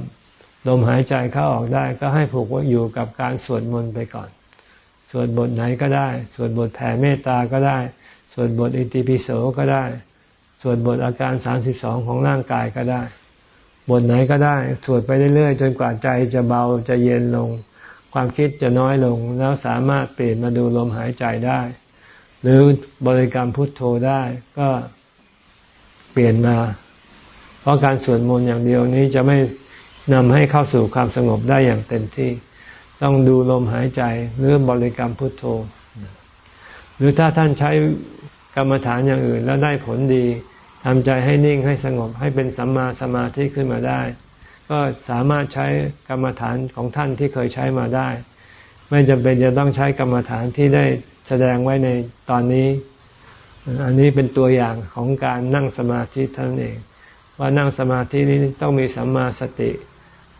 ลมหายใจเข้าออกได้ ก็ให้ผูกว่าอยู่กับการสวดมนต์ไปก่อน สวดบทไหนก็ได้ สวดบทแผ่เมตตาก็ได้ สวดบทอิติปิโสก็ได้ สวดบทอาการสามสิบสองของร่างกายก็ได้ บทไหนก็ได้สวดไปเรื่อยๆ จนกว่าใจจะเบาจะเย็นลง ความคิดจะน้อยลง แล้วสามารถเปลี่ยนมาดูลมหายใจได้ หรือบริกรรมพุทโธได้ก็เปลี่ยนมา เพราะการสวดมนต์อย่างเดียวนี้จะไม่นำให้เข้าสู่ความสงบได้อย่างเต็มที่ ต้องดูลมหายใจหรือบริกรรมพุทโธ หรือถ้าท่านใช้กรรมฐานอย่างอื่นแล้วได้ผลดี ทำใจให้นิ่งให้สงบให้เป็นสัมมาสมาธิขึ้นมาได้ ก็สามารถใช้กรรมฐานของท่านที่เคยใช้มาได้ ไม่จำเป็นจะต้องใช้กรรมฐานที่ได้แสดงไว้ในตอนนี้ อันนี้เป็นตัวอย่างของการนั่งสมาธิท่านเอง ว่านั่งสมาธินี้ต้องมีสัมมาสติ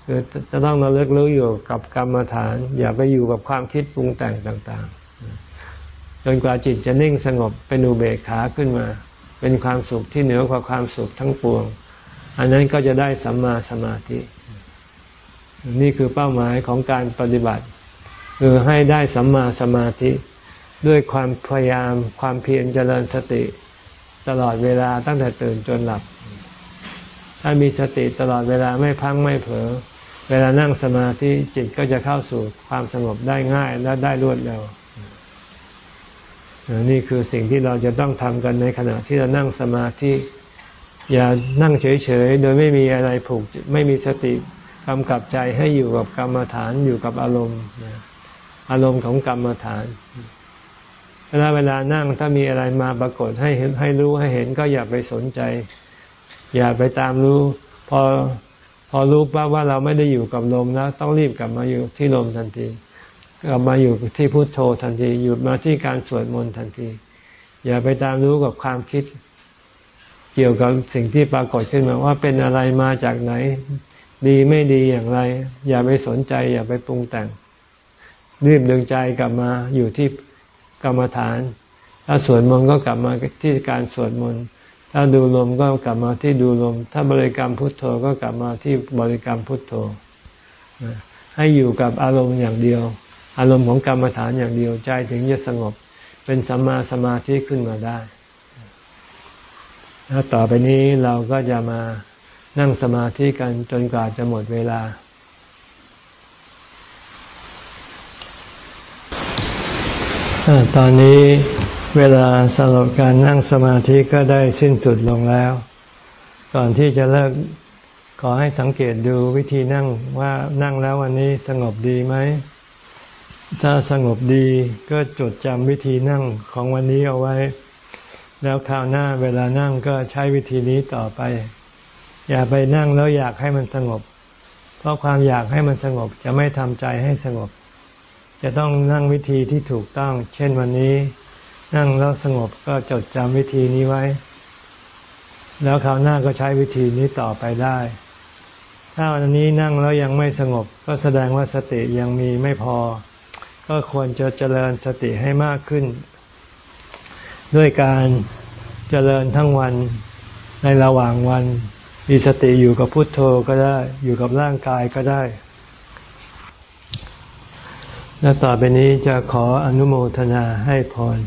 คือจะต้องระลึกรู้อยู่กับกรรมฐาน อย่าไปอยู่กับความคิดปรุงแต่งต่าง ๆ จนกว่าจิตจะนิ่งสงบเป็นอุเบกขาขึ้นมา เป็นความสุขที่เหนือกว่าความสุขทั้งปวง อันนั้นก็จะได้สัมมาสมาธิ นี่คือเป้าหมายของการปฏิบัติ คือให้ได้สัมมาสมาธิ ด้วยความพยายามความเพียรเจริญสติ ตลอดเวลาตั้งแต่ตื่นจนหลับ ถ้ามีสติตลอดเวลาไม่พังไม่เผลอเวลานั่งสมาธิจิตก็จะเข้าสู่ความสงบได้ง่ายและได้รวดเร็ว นี่คือสิ่งที่เราจะต้องทำกันในขณะที่เรานั่งสมาธิ อย่านั่งเฉยๆ โดยไม่มีอะไรผูก ไม่มีสติกำกับใจให้อยู่กับกรรมฐานอยู่กับอารมณ์อารมณ์ของกรรมฐานเวลาเวลานั่งถ้ามีอะไรมาปรากฏให้เห็นให้รู้ให้เห็นก็อย่าไปสนใจ อย่าไปตามรู้ พอพอรู้ปั๊บว่าเราไม่ได้อยู่กับลมแล้ว ต้องรีบกลับมาอยู่ที่ลมทันที กลับมาอยู่ที่พุโทโธทันที หยุดมาที่การสวดมนต์ทันที อย่าไปตามรู้กับความคิด เกี่ยวกับสิ่งที่ปรากฏขึ้นมาว่าเป็นอะไรมาจากไหน ดีไม่ดีอย่างไร อย่าไปสนใจ อย่าไปปรุงแต่งรีบดึงใจกลับมาอยู่ที่กรรมฐาน ถ้าสวดมนต์ก็กลับมาที่การสวดมนต์ถ้าดูลมก็กลับมาที่ดูลม ถ้าบริกรรมพุทโธก็กลับมาที่บริกรรมพุทโธให้อยู่กับอารมณ์อย่างเดียว อารมณ์ของกรรมฐานอย่างเดียวใจถึงจะสงบ เป็นสัมมาสมาธิขึ้นมาได้แล้วต่อไปนี้เราก็จะมานั่งสมาธิกันจนกว่าจะหมดเวลา ตอนนี้เวลาสำหรับการนั่งสมาธิก็ได้สิ้นสุดลงแล้ว ก่อนที่จะเลิกขอให้สังเกตดูวิธีนั่งว่านั่งแล้ววันนี้สงบดีไหม ถ้าสงบดีก็จดจำวิธีนั่งของวันนี้เอาไว้ แล้วคราวหน้าเวลานั่งก็ใช้วิธีนี้ต่อไป อย่าไปนั่งแล้วอยากให้มันสงบ เพราะความอยากให้มันสงบจะไม่ทำใจให้สงบ จะต้องนั่งวิธีที่ถูกต้อง เช่นวันนี้ นั่งแล้วสงบก็จดจำวิธีนี้ไว้ แล้วคราวหน้าก็ใช้วิธีนี้ต่อไปได้ ถ้าวันนี้นั่งแล้วยังไม่สงบ ก็แสดงว่าสติยังมีไม่พอ ก็ควรจะเจริญสติให้มากขึ้น ด้วยการเจริญทั้งวันในระหว่างวัน มีสติอยู่กับพุทโธก็ได้ อยู่กับร่างกายก็ได้ และต่อไปนี้จะขออนุโมทนาให้พร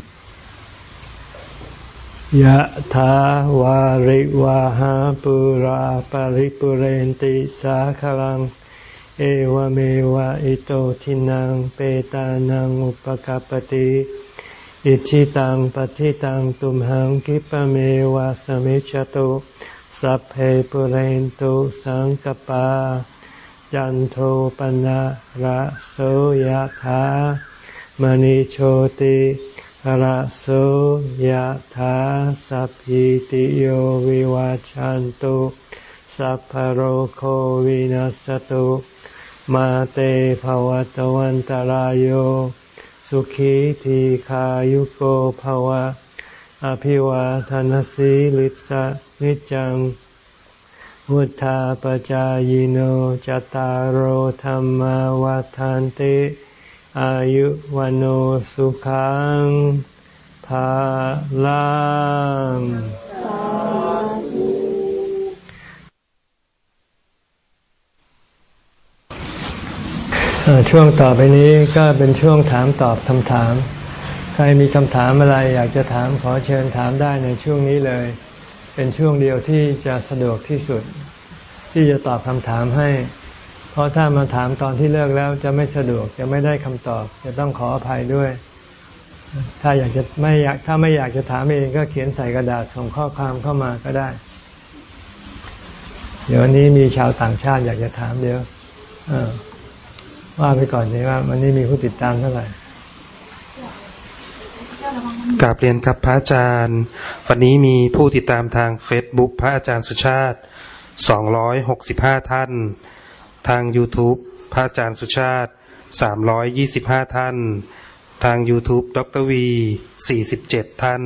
ยะถาวาริวาหาปุราปริปุเรนติสาคลัง เอวเมวะอิโตทินังเปตานังอุปกปติอิชิตังปฏิตังตุมหังกิปเมวะสมิจตุสัพเพปุเรนตุสังกปาจันโทปนะระโสยถามณิโชติระโสยถาสัพพิติโยวิวาจันตุสัพพโรโควินัสตุ มาเตภวตวันตารโยสุขีทีขายุโกภวะ อภิวาทานสีลิสะนิจังวุธาปจายโนจตารโธรรมวาทานติ อายุวันโอสุขังภาลัง ช่วงต่อไปนี้ก็เป็นช่วงถามตอบคำถาม ใครมีคำถามอะไรอยากจะถามขอเชิญถามได้ในช่วงนี้เลย เป็นช่วงเดียวที่จะสะดวกที่สุด ที่จะตอบคำถามให้ เพราะถ้ามาถามตอนที่เลิกแล้วจะไม่สะดวกจะไม่ได้คำตอบ จะต้องขออภัยด้วย ถ้าอยากจะไม่อยากถ้าไม่อยากจะถามเองก็เขียนใส่กระดาษส่งข้อความเข้ามาก็ได้ เดี๋ยววันนี้มีชาวต่างชาติอยากจะถามเดี๋ยว ว่าไปก่อนเลยว่าวันนี้มีผู้ติดตามเท่าไหร่
กราบเรียนครับพระอาจารย์ วันนี้มีผู้ติดตามทางเฟซบุ๊กพระอาจารย์สุชาติสองร้อยหกสิบห้าท่าน ทาง YouTube พระอาจารย์สุชาติสามร้อยยี่สิบห้าท่าน ทาง YouTube Dr. V สี่สิบเจ็ดท่าน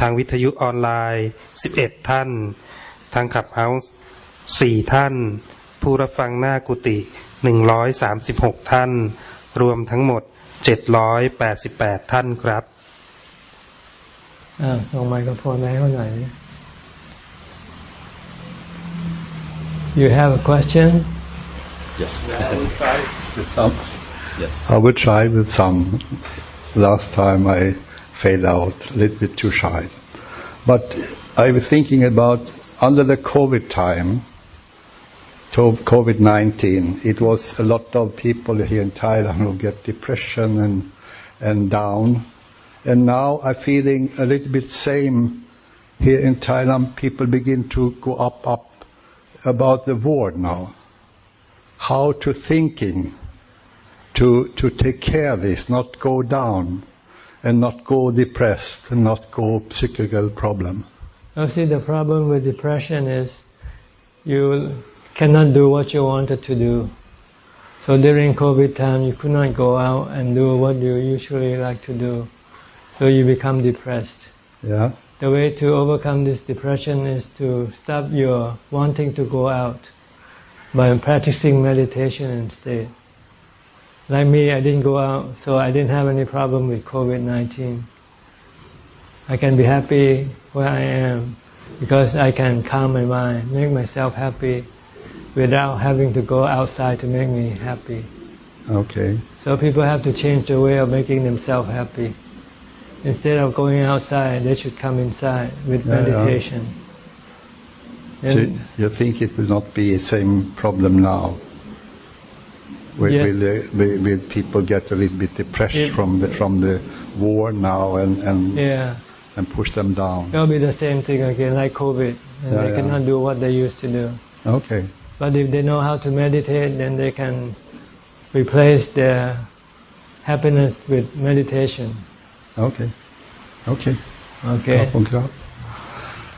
ทางวิทยุออนไลน์สิบเอ็ดท่าน ทาง Clubhouse สี่ท่าน ผู้รับฟังหน้ากุฏิ หนึ่งร้อยสามสิบหกท่าน รวมทั้งหมดเจ็ดร้อยแปดสิบแปดท่านครับ
อ่าส่งไมโครโฟนให้เขาหน่อย You have a question?
Yes. I will try with some. Yes. I will try with some. Last time I failed out, a little bit too shy. But I was thinking about under the COVID time, COVID-19, it was a lot of people here in Thailand who get depression and, and down. And now I'm feeling a little bit same here in Thailand. People begin to go up, up about the word now. How to thinking to, to take care of this, not go down and not go depressed and not go psychical problem.
You see, the problem with depression is you cannot do what you wanted to do. So during COVID time, you could not go out and do what you usually like to do. So you become depressed.
Yeah.
The way to overcome this depression is to stop your wanting to go out by practicing meditation instead. Like me, I didn't go out, so I didn't have any problem with COVID-19. I can be happy where I am because I can calm my mind, make myself happy without having to go outside to make me happy.
Okay.
So people have to change the way of making themselves happy. Instead of going outside, they should come inside with yeah, meditation.
Yeah. So you think it will not be the same problem now? Will, yes. will, uh, will, will, people get a little bit depressed it, from the from the war now and and
yeah.
and push them down?
It'll be the same thing again, like COVID. And yeah, they cannot do what they used to do.
Okay.
But if they know how to meditate, then they can replace their happiness with meditation.
Okay. Okay.
Okay.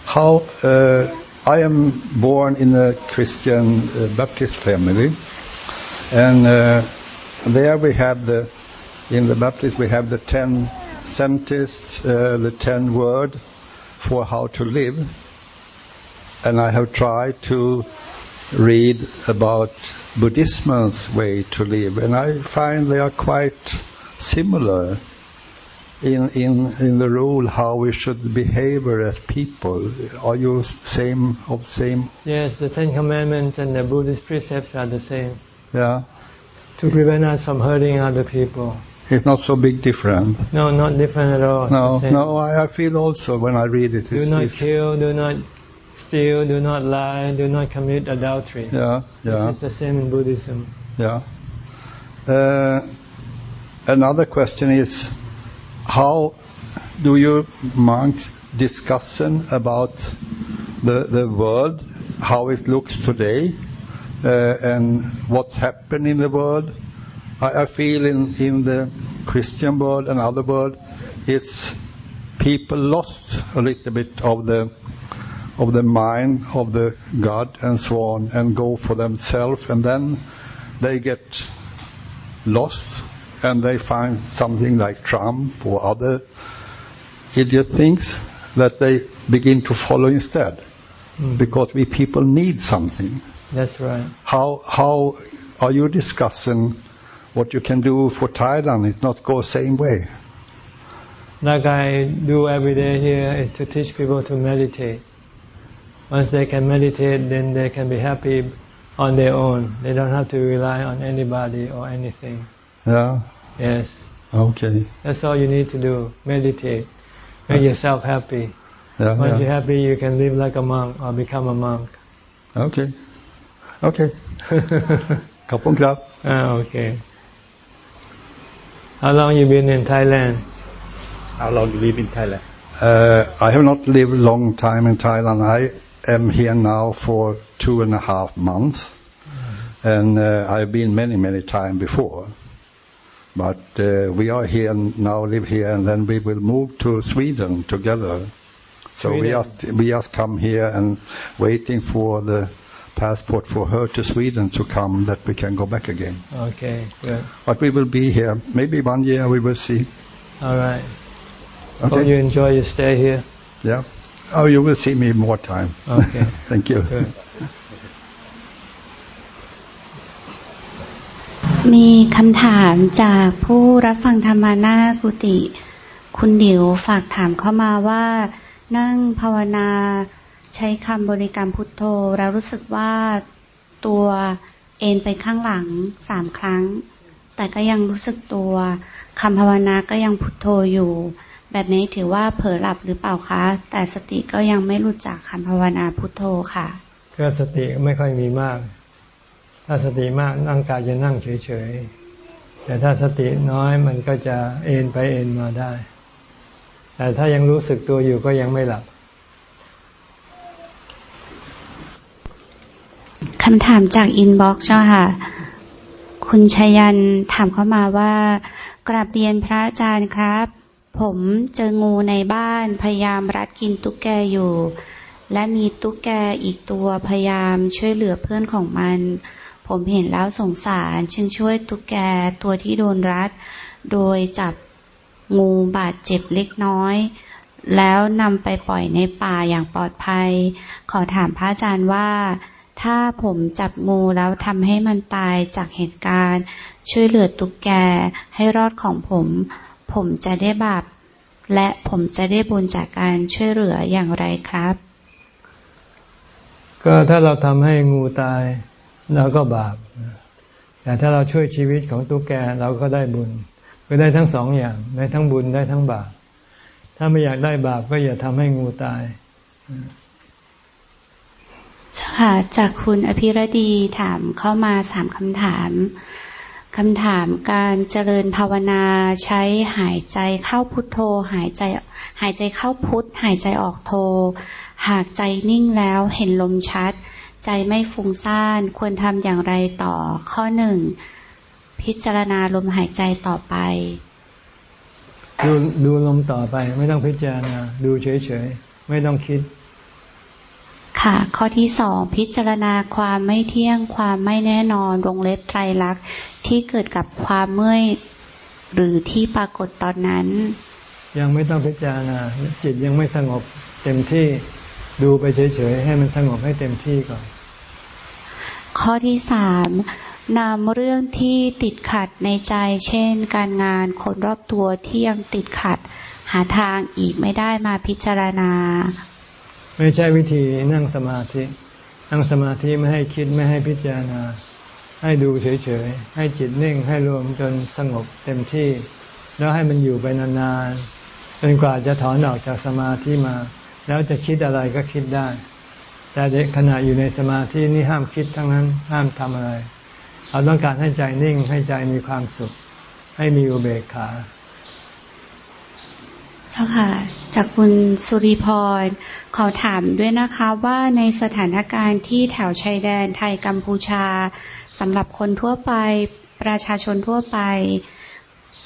How uh, I am born in a Christian uh, Baptist family, and uh, there we have the in the Baptist we have the ten sentences, uh, the ten word for how to live, and I have tried to read about Buddhism's way to live, and I find they are quite similar in in in the rule how we should behave as people. Are you same of same?
Yes, the Ten Commandments and the Buddhist precepts are the same.
Yeah.
To prevent us from hurting other people.
It's not so big different.
No, not different at all.
No, no, I, I feel also when I read it.
do not kill, do not steal, do not lie, do not commit adultery.
Yeah, yeah.
It's the same in Buddhism.
Yeah. Uh, another question is, how do you monks discussion about the the world, how it looks today, uh, and what's happened in the world? I, I feel in in the Christian world and other world, it's people lost a little bit of the of the mind of the God and so on, and go for themselves, and then they get lost, and they find something like Trump or other idiot things that they begin to follow instead, mm. because we people need something.
That's right.
How how are you discussing what you can do for Thailand? It not go same way.
Like I do every day here is to teach people to meditate. Once they can meditate, then they can be happy on their own. They don't have to rely on anybody or anything.
Yeah.
Yes.
Okay.
That's all you need to do. Meditate. Make yourself happy.
Yeah,
Once
yeah.
you're happy, you can live like a monk or become a monk.
Okay. Okay. ขอบคุณครับ
Ah, okay. How long you been in Thailand?
How long you live in Thailand?
Uh, I have not lived a long time in Thailand. I am here now for two and a half months, and uh, I've been many, many times before. But uh, we are here now, live here, and then we will move to Sweden together. So we just we just come here and waiting for the passport for her to Sweden to come that we can go back again.
Okay, good.
But we will be here. Maybe one year we will see.
All right. Hope you enjoy your stay here.
Yeah. Oh, you will see me more time.
Okay.
Thank you.
Good.
มีคำถามจากผู้รับฟังธรรมานากุติ คุณดิวฝากถามเข้ามาว่า นั่งภาวนาใช้คำบริกรรมพุทโธ แล้วรู้สึกว่าตัวเอ็นไปข้างหลังสามครั้ง แต่ก็ยังรู้สึกตัวคำภาวนาก็ยังพุทโธอยู่ แบบนี้ถือว่าเผลอหลับหรือเปล่าคะ แต่สติก็ยังไม่รู้จักคำภาวนาพุทโธค่ะ
ก็สติไม่ค่อยมีมาก ถ้าสติมากร่างกายจะนั่งเฉยๆ แต่ถ้าสติน้อยมันก็จะเอนไปเอนมาได้ แต่ถ้ายังรู้สึกตัวอยู่ก็ยังไม่หลับ
คำถามจากอินบ็อกซ์เจ้าค่ะ คุณชยันถามเข้ามาว่ากราบเรียนพระอาจารย์ครับ ผมเจองูในบ้านพยายามรัดกินตุ๊กแกอยู่ และมีตุ๊กแกอีกตัวพยายามช่วยเหลือเพื่อนของมัน ผมเห็นแล้วสงสารจึงช่วยตุ๊กแกตัวที่โดนรัด โดยจับงูบาดเจ็บเล็กน้อย แล้วนำไปปล่อยในป่าอย่างปลอดภัย ขอถามพระอาจารย์ว่า ถ้าผมจับงูแล้วทำให้มันตายจากเหตุการณ์ ช่วยเหลือตุ๊กแกให้รอดของผม ผมจะได้บาป และผมจะได้บุญจากการช่วยเหลืออย่างไรครับ
ก็ถ้าเราทำให้งูตายเราก็บาป แต่ถ้าเราช่วยชีวิตของตุ๊กแกเราก็ได้บุญก็ได้ทั้งสองอย่างได้ทั้งบุญได้ทั้งบาป ถ้าไม่อยากได้บาปก็อย่าทำให้งูตาย
ค่ะจากคุณอภิรดีถามเข้ามาสามคำถาม คำถามการเจริญภาวนาใช้หายใจเข้าพุทโธ หายใจหายใจเข้าพุทหายใจออกโธ หากใจนิ่งแล้วเห็นลมชัด ใจไม่ฟุ้งซ่านควรทำอย่างไรต่อข้อหนึ่งพิจารณาลมหายใจต่อไป
ดูดูลมต่อไป ไม่ต้องพิจารณาดูเฉยๆ ไม่ต้องคิด
ค่ะ ข้อที่สองพิจารณาความไม่เที่ยงความไม่แน่นอนวงเล็บไตรลักษณ์ที่เกิดกับความเมื่อยหรือที่ปรากฏตอนนั้น
ยังไม่ต้องพิจารณาจิตยังไม่สงบเต็มที่ดูไปเฉยๆให้มันสงบให้เต็มที่ก่อน
ข้อที่สามนำเรื่องที่ติดขัดในใจ เช่น การงานคนรอบตัวที่ยังติดขัด หาทางอีกไม่ได้มาพิจารณา
ไม่ใช่วิธีนั่งสมาธิ นั่งสมาธิไม่ให้คิดไม่ให้พิจารณา ให้ดูเฉยๆ ให้จิตนิ่งให้รวมจนสงบเต็มที่ แล้วให้มันอยู่ไปนานๆจนกว่าจะถอนออกจากสมาธิมา แล้วจะคิดอะไรก็คิดได้ แต่เด็กขณะอยู่ในสมาธินี่ห้ามคิดทั้งนั้นห้ามทำอะไรเราต้องการให้ใจนิ่งให้ใจมีความสุข ให้มีอุเบกขา
จ้าค่ะ จากคุณสุริพร ขอถามด้วยนะคะว่าในสถานการณ์ที่แถวชายแดนไทยกัมพูชาสำหรับคนทั่วไป ประชาชนทั่วไป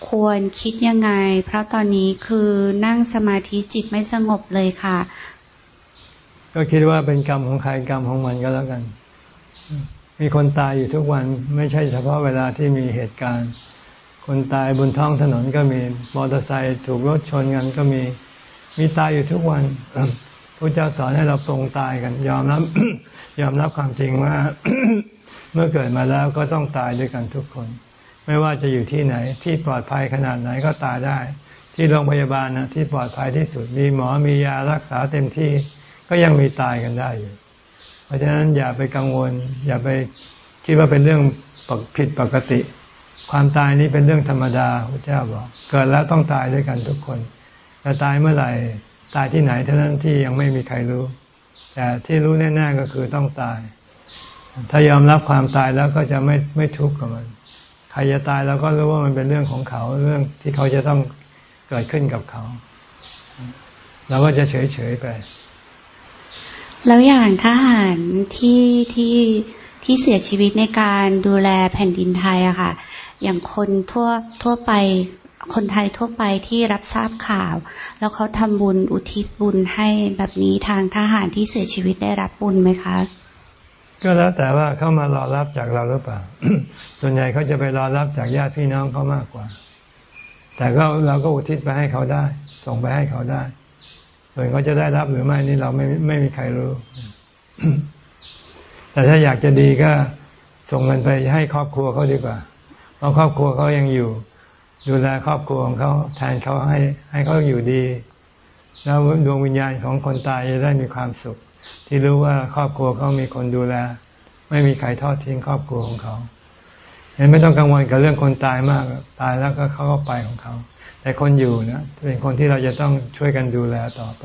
ควรคิดยังไง เพราะตอนนี้คือนั่งสมาธิจิตไม่สงบเลยค่ะ
ก็คิดว่าเป็นกรรมของใครกรรมของมันก็แล้วกัน มีคนตายอยู่ทุกวันไม่ใช่เฉพาะเวลาที่มีเหตุการณ์ คนตายบนท้องถนนก็มีมอเตอร์ไซค์ถูกรถชนกันก็มีมีตายอยู่ทุกวันพระเจ้าสอนให้เราปรงตายกัน ยอมรับยอมรับความจริงว่า เมื่อเกิดมาแล้วก็ต้องตายด้วยกันทุกคน ไม่ว่าจะอยู่ที่ไหน ที่ปลอดภัยขนาดไหนก็ตายได้ ที่โรงพยาบาลนะที่ปลอดภัยที่สุดมีหมอมียารักษาเต็มที่ก็ยังมีตายกันได้อยู่ เพราะฉะนั้นอย่าไปกังวล อย่าไปคิดว่าเป็นเรื่องผิดปกติ ความตายนี้เป็นเรื่องธรรมดาพระเจ้าบอก เกิดแล้วต้องตายด้วยกันทุกคนจะตายเมื่อไหร่ตายที่ไหนเท่านั้นที่ยังไม่มีใครรู้ แต่ที่รู้แน่ๆก็คือต้องตาย ถ้ายอมรับความตายแล้วก็จะไม่ไม่ทุกข์กับมัน ใครจะตายเราก็รู้ว่ามันเป็นเรื่องของเขาเรื่องที่เขาจะต้องเกิดขึ้นกับเขาเราก็จะเฉยๆไป
แล้วอย่างทหารที่ที่ ที่เสียชีวิตในการดูแลแผ่นดินไทยอะค่ะ อย่างคนทั่วทั่วไปคนไทยทั่วไปที่รับทราบข่าว แล้วเขาทำบุญอุทิศบุญให้แบบนี้ทางทหารที่เสียชีวิตได้รับบุญไหมคะ
ก็แล้วแต่ว่าเขามารอรับจากเราหรือเปล่า ส่วนใหญ่เขาจะไปรอรับจากญาติพี่น้องเขามากกว่า แต่ก็เราก็อุทิศไปให้เขาได้ ส่งไปให้เขาได้ส่วนเขาจะได้รับหรือไม่นี่เราไม่ไม่มีใครรู้ แต่ถ้าอยากจะดีก็ส่งเงินไปให้ครอบครัวเขาดีกว่า เพราะครอบครัวเขายังอยู่ ดูแลครอบครัวของเขาแทนเขาให้ให้เขาอยู่ดี แล้วดวงวิญญาณของคนตายจะได้มีความสุข ที่รู้ว่าครอบครัวเขามีคนดูแล ไม่มีใครทอดทิ้งครอบครัวของเขาเห็นไม่ต้องกังวลกับเรื่องคนตายมาก ตายแล้วก็เขาก็ไปของเขา แต่คนอยู่นะเป็นคนที่เราจะต้องช่วยกันดูแลต่อไป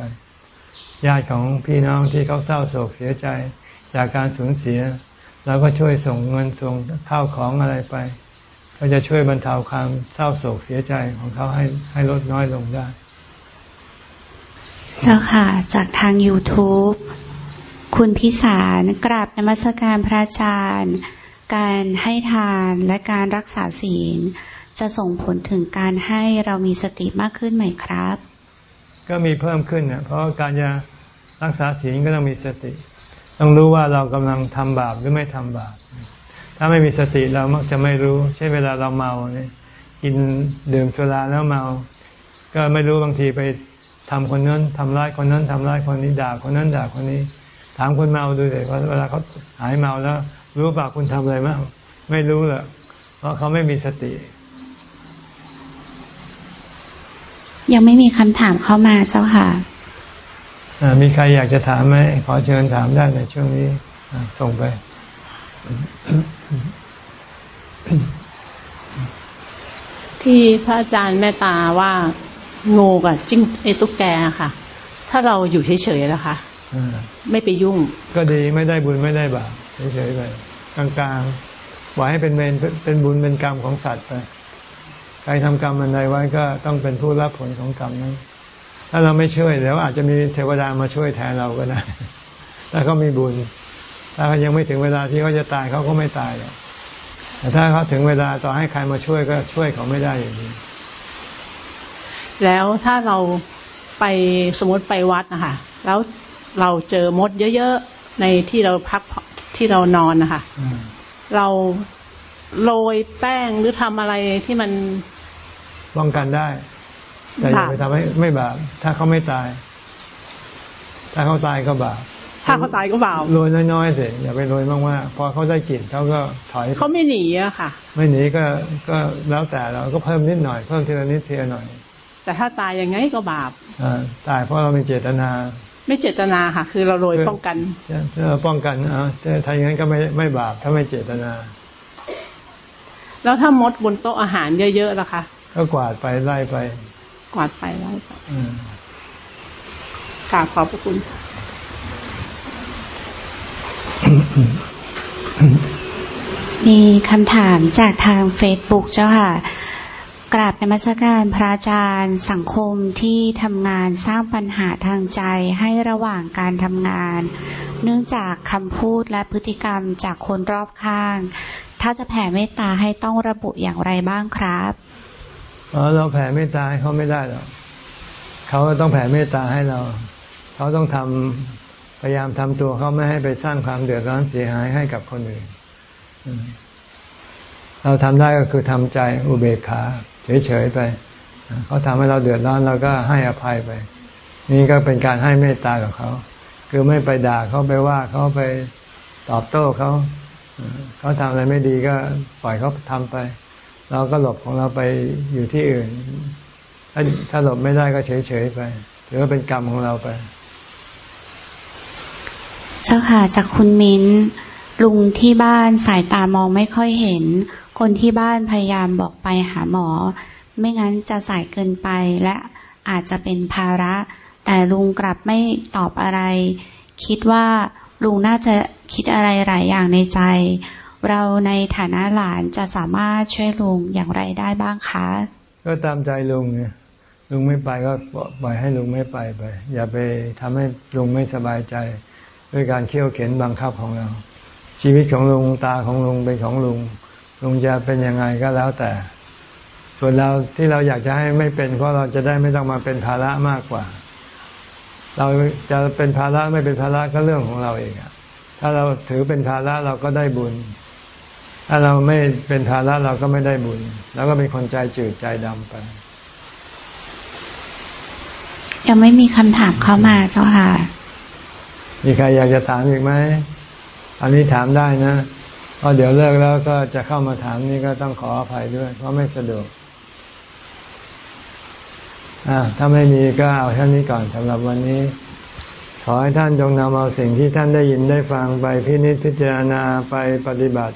ญาติของพี่น้องที่เขาเศร้าโศกเสียใจ จากการสูญเสียเราก็ช่วยส่งเงินส่งข้าวของอะไรไป ก็จะช่วยบรรเทาความเศร้าโศกเสียใจของเขาให้ให้ลดน้อยลงได้
เจ้าค่ะ จากทาง YouTube คุณพิสารกราบนมัสการพระอาจารย์ การให้ทานและการรักษาศีล จะส่งผลถึงการให้เรามีสติมากขึ้นไหมครับ
ก็มีเพิ่มขึ้นเนี่ยเพราะการจะรักษาศีลก็ต้องมีสติ ต้องรู้ว่าเรากำลังทำบาปหรือไม่ทำบาป ถ้าไม่มีสติเรามักจะไม่รู้ใช่เวลาเราเมาเนี่ยกินดื่มสุราแล้วเมา ก็ไม่รู้บางทีไปทำคนนั้นทำร้ายคนนั้นทำร้ายคนนี้ด่าคนนั้นด่าคนนี้ ถามคนเมาดูเลยว่าเวลาเขาหายเมาแล้ว รู้ป่าคุณทำอะไรบ้างไม่รู้เลยเพราะเขาไม่มีสติ
ยังไม่มีคำถามเข้ามาเจ้าค่ะ
มีใครอยากจะถามไหมขอเชิญถามได้ในช่วงนี้ส่งไป
ที่พระอาจารย์แม่ตาว่างูกับจิ้งไอตุ๊กแกค่ะ ถ้าเราอยู่เฉยๆนะคะไม่ไปยุ่ง
ก็ดีไม่ได้บุญไม่ได้บาปเฉยๆไปกลางๆไว้ให้เป็นเมนเป็นบุญเป็นกรรมของสัตว์ไปใครทำกรรมอันใดไว้ก็ต้องเป็นผู้รับผลของกรรมนั้น ถ้าเราไม่ช่วยเดี๋ยวอาจจะมีเทวดามาช่วยแทนเราก็ได้ถ้าเขามีบุญ ถ้าเขายังไม่ถึงเวลาที่เขาจะตายเขาก็ไม่ตายหรอกแต่ถ้าเขาถึงเวลาต่อให้ใครมาช่วยก็ช่วยเขาไม่ได้อย่างนี้
แล้วถ้าเราไปสมมติไปวัดนะคะแล้วเราเจอมดเยอะๆในที่เราพักที่เรานอนนะคะเราโรยแป้งหรือทำอะไรที่มัน
ป้องกันได้ แต่อย่าไปทำให้ไม่บาปถ้าเขาไม่ตาย ถ้าเขาตายก็บาป
ถ้าเขาตายก็บาป
โรยน้อยๆสิอย่าไปโรยมากๆพอเขาได้กลิ่นเขาก็ถอย
เขาไม่หนีอะค่ะ
ไม่หนีก็ก็แล้วแต่เราก็เพิ่มนิดหน่อยเพิ่มทีละนิดทีละหน่อย
แต่ถ้าตายยังไงก็บาป
อ่าตายเพราะเรามีเจตนา
ไม่เจตนาค่ะ คือเราโรยป้องกัน
ถ้าเราป้องกันอ่าถ้าถ้าอย่างนั้นก็ไม่ไม่บาปถ้าไม่เจตนา
แล้วถ้ามดบนโต๊ะอาหารเยอะๆล่ะคะ
ก็กวาดไปไล่ไป
กวาดไปไล่ไป
อืม
กราบขอบพระคุณ
มีคำถามจากทางเฟซบุ๊กเจ้าค่ะกราบนมัสการพระอาจารย์สังคมที่ทำงานสร้างปัญหาทางใจให้ระหว่างการทำงาน เนื่องจากคำพูดและพฤติกรรมจากคนรอบข้าง ถ้าจะแผ่เมตตาให้ต้องระบุอย่างไรบ้างครับ
อ๋อ เราแผ่เมตตาให้เขาไม่ได้หรอกเขาต้องแผ่เมตตาให้เรา เขาต้องทำพยายามทำตัวเขาไม่ให้ไปสร้างความเดือดร้อนเสียหายให้กับคนอื่น เราทำได้ก็คือทำใจอุเบกขาเฉยๆไป เขาทำให้เราเดือดร้อนเราก็ให้อภัยไป นี่ก็เป็นการให้เมตตากับเขา คือไม่ไปด่าเขาไปว่าเขาไปตอบโต้เขา เขาทำอะไรไม่ดีก็ปล่อยเขาทำไป เราก็หลบของเราไปอยู่ที่อื่น ถ้าถ้าหลบไม่ได้ก็เฉยๆไปถือว่าเป็นกรรมของเราไป
เจ้าค่ะจากคุณมิ้นลุงที่บ้านสายตามองไม่ค่อยเห็น คนที่บ้านพยายามบอกไปหาหมอ ไม่งั้นจะสายเกินไปและอาจจะเป็นภาระ แต่ลุงกลับไม่ตอบอะไร คิดว่าลุงน่าจะคิดอะไรหลายอย่างในใจ เราในฐานะหลานจะสามารถช่วยลุงอย่างไรได้บ้างคะ
ก็ตามใจลุงไงลุงไม่ไปก็ปล่อยให้ลุงไม่ไปไป อย่าไปทำให้ลุงไม่สบายใจ ด้วยการเคี่ยวเข็นบังคับของเรา ชีวิตของลุงตาของลุงเป็นของลุงลุงจะเป็นยังไงก็แล้วแต่ ส่วนเราที่เราอยากจะให้ไม่เป็นเพราะเราจะได้ไม่ต้องมาเป็นภาระมากกว่า เราจะเป็นภาระไม่เป็นภาระก็เรื่องของเราเองถ้าเราถือเป็นภาระเราก็ได้บุญ ถ้าเราไม่เป็นภาระเราก็ไม่ได้บุญ แล้วก็เป็นคนใจจืดใจดำไป
ยังไม่มีคำถามเข้ามาเจ้าค่ะ
มีใครอยากจะถามอีกไหม อันนี้ถามได้นะ เพราะเดี๋ยวเลิกแล้วก็จะเข้ามาถามนี่ก็ต้องขออภัยด้วย เพราะไม่สะดวก อ่า ถ้าไม่มีก็เอาท่านนี้ก่อนสำหรับวันนี้ ขอให้ท่านจงนำเอาสิ่งที่ท่านได้ยินได้ฟังไปพินิจพิจารณาไปปฏิบัติ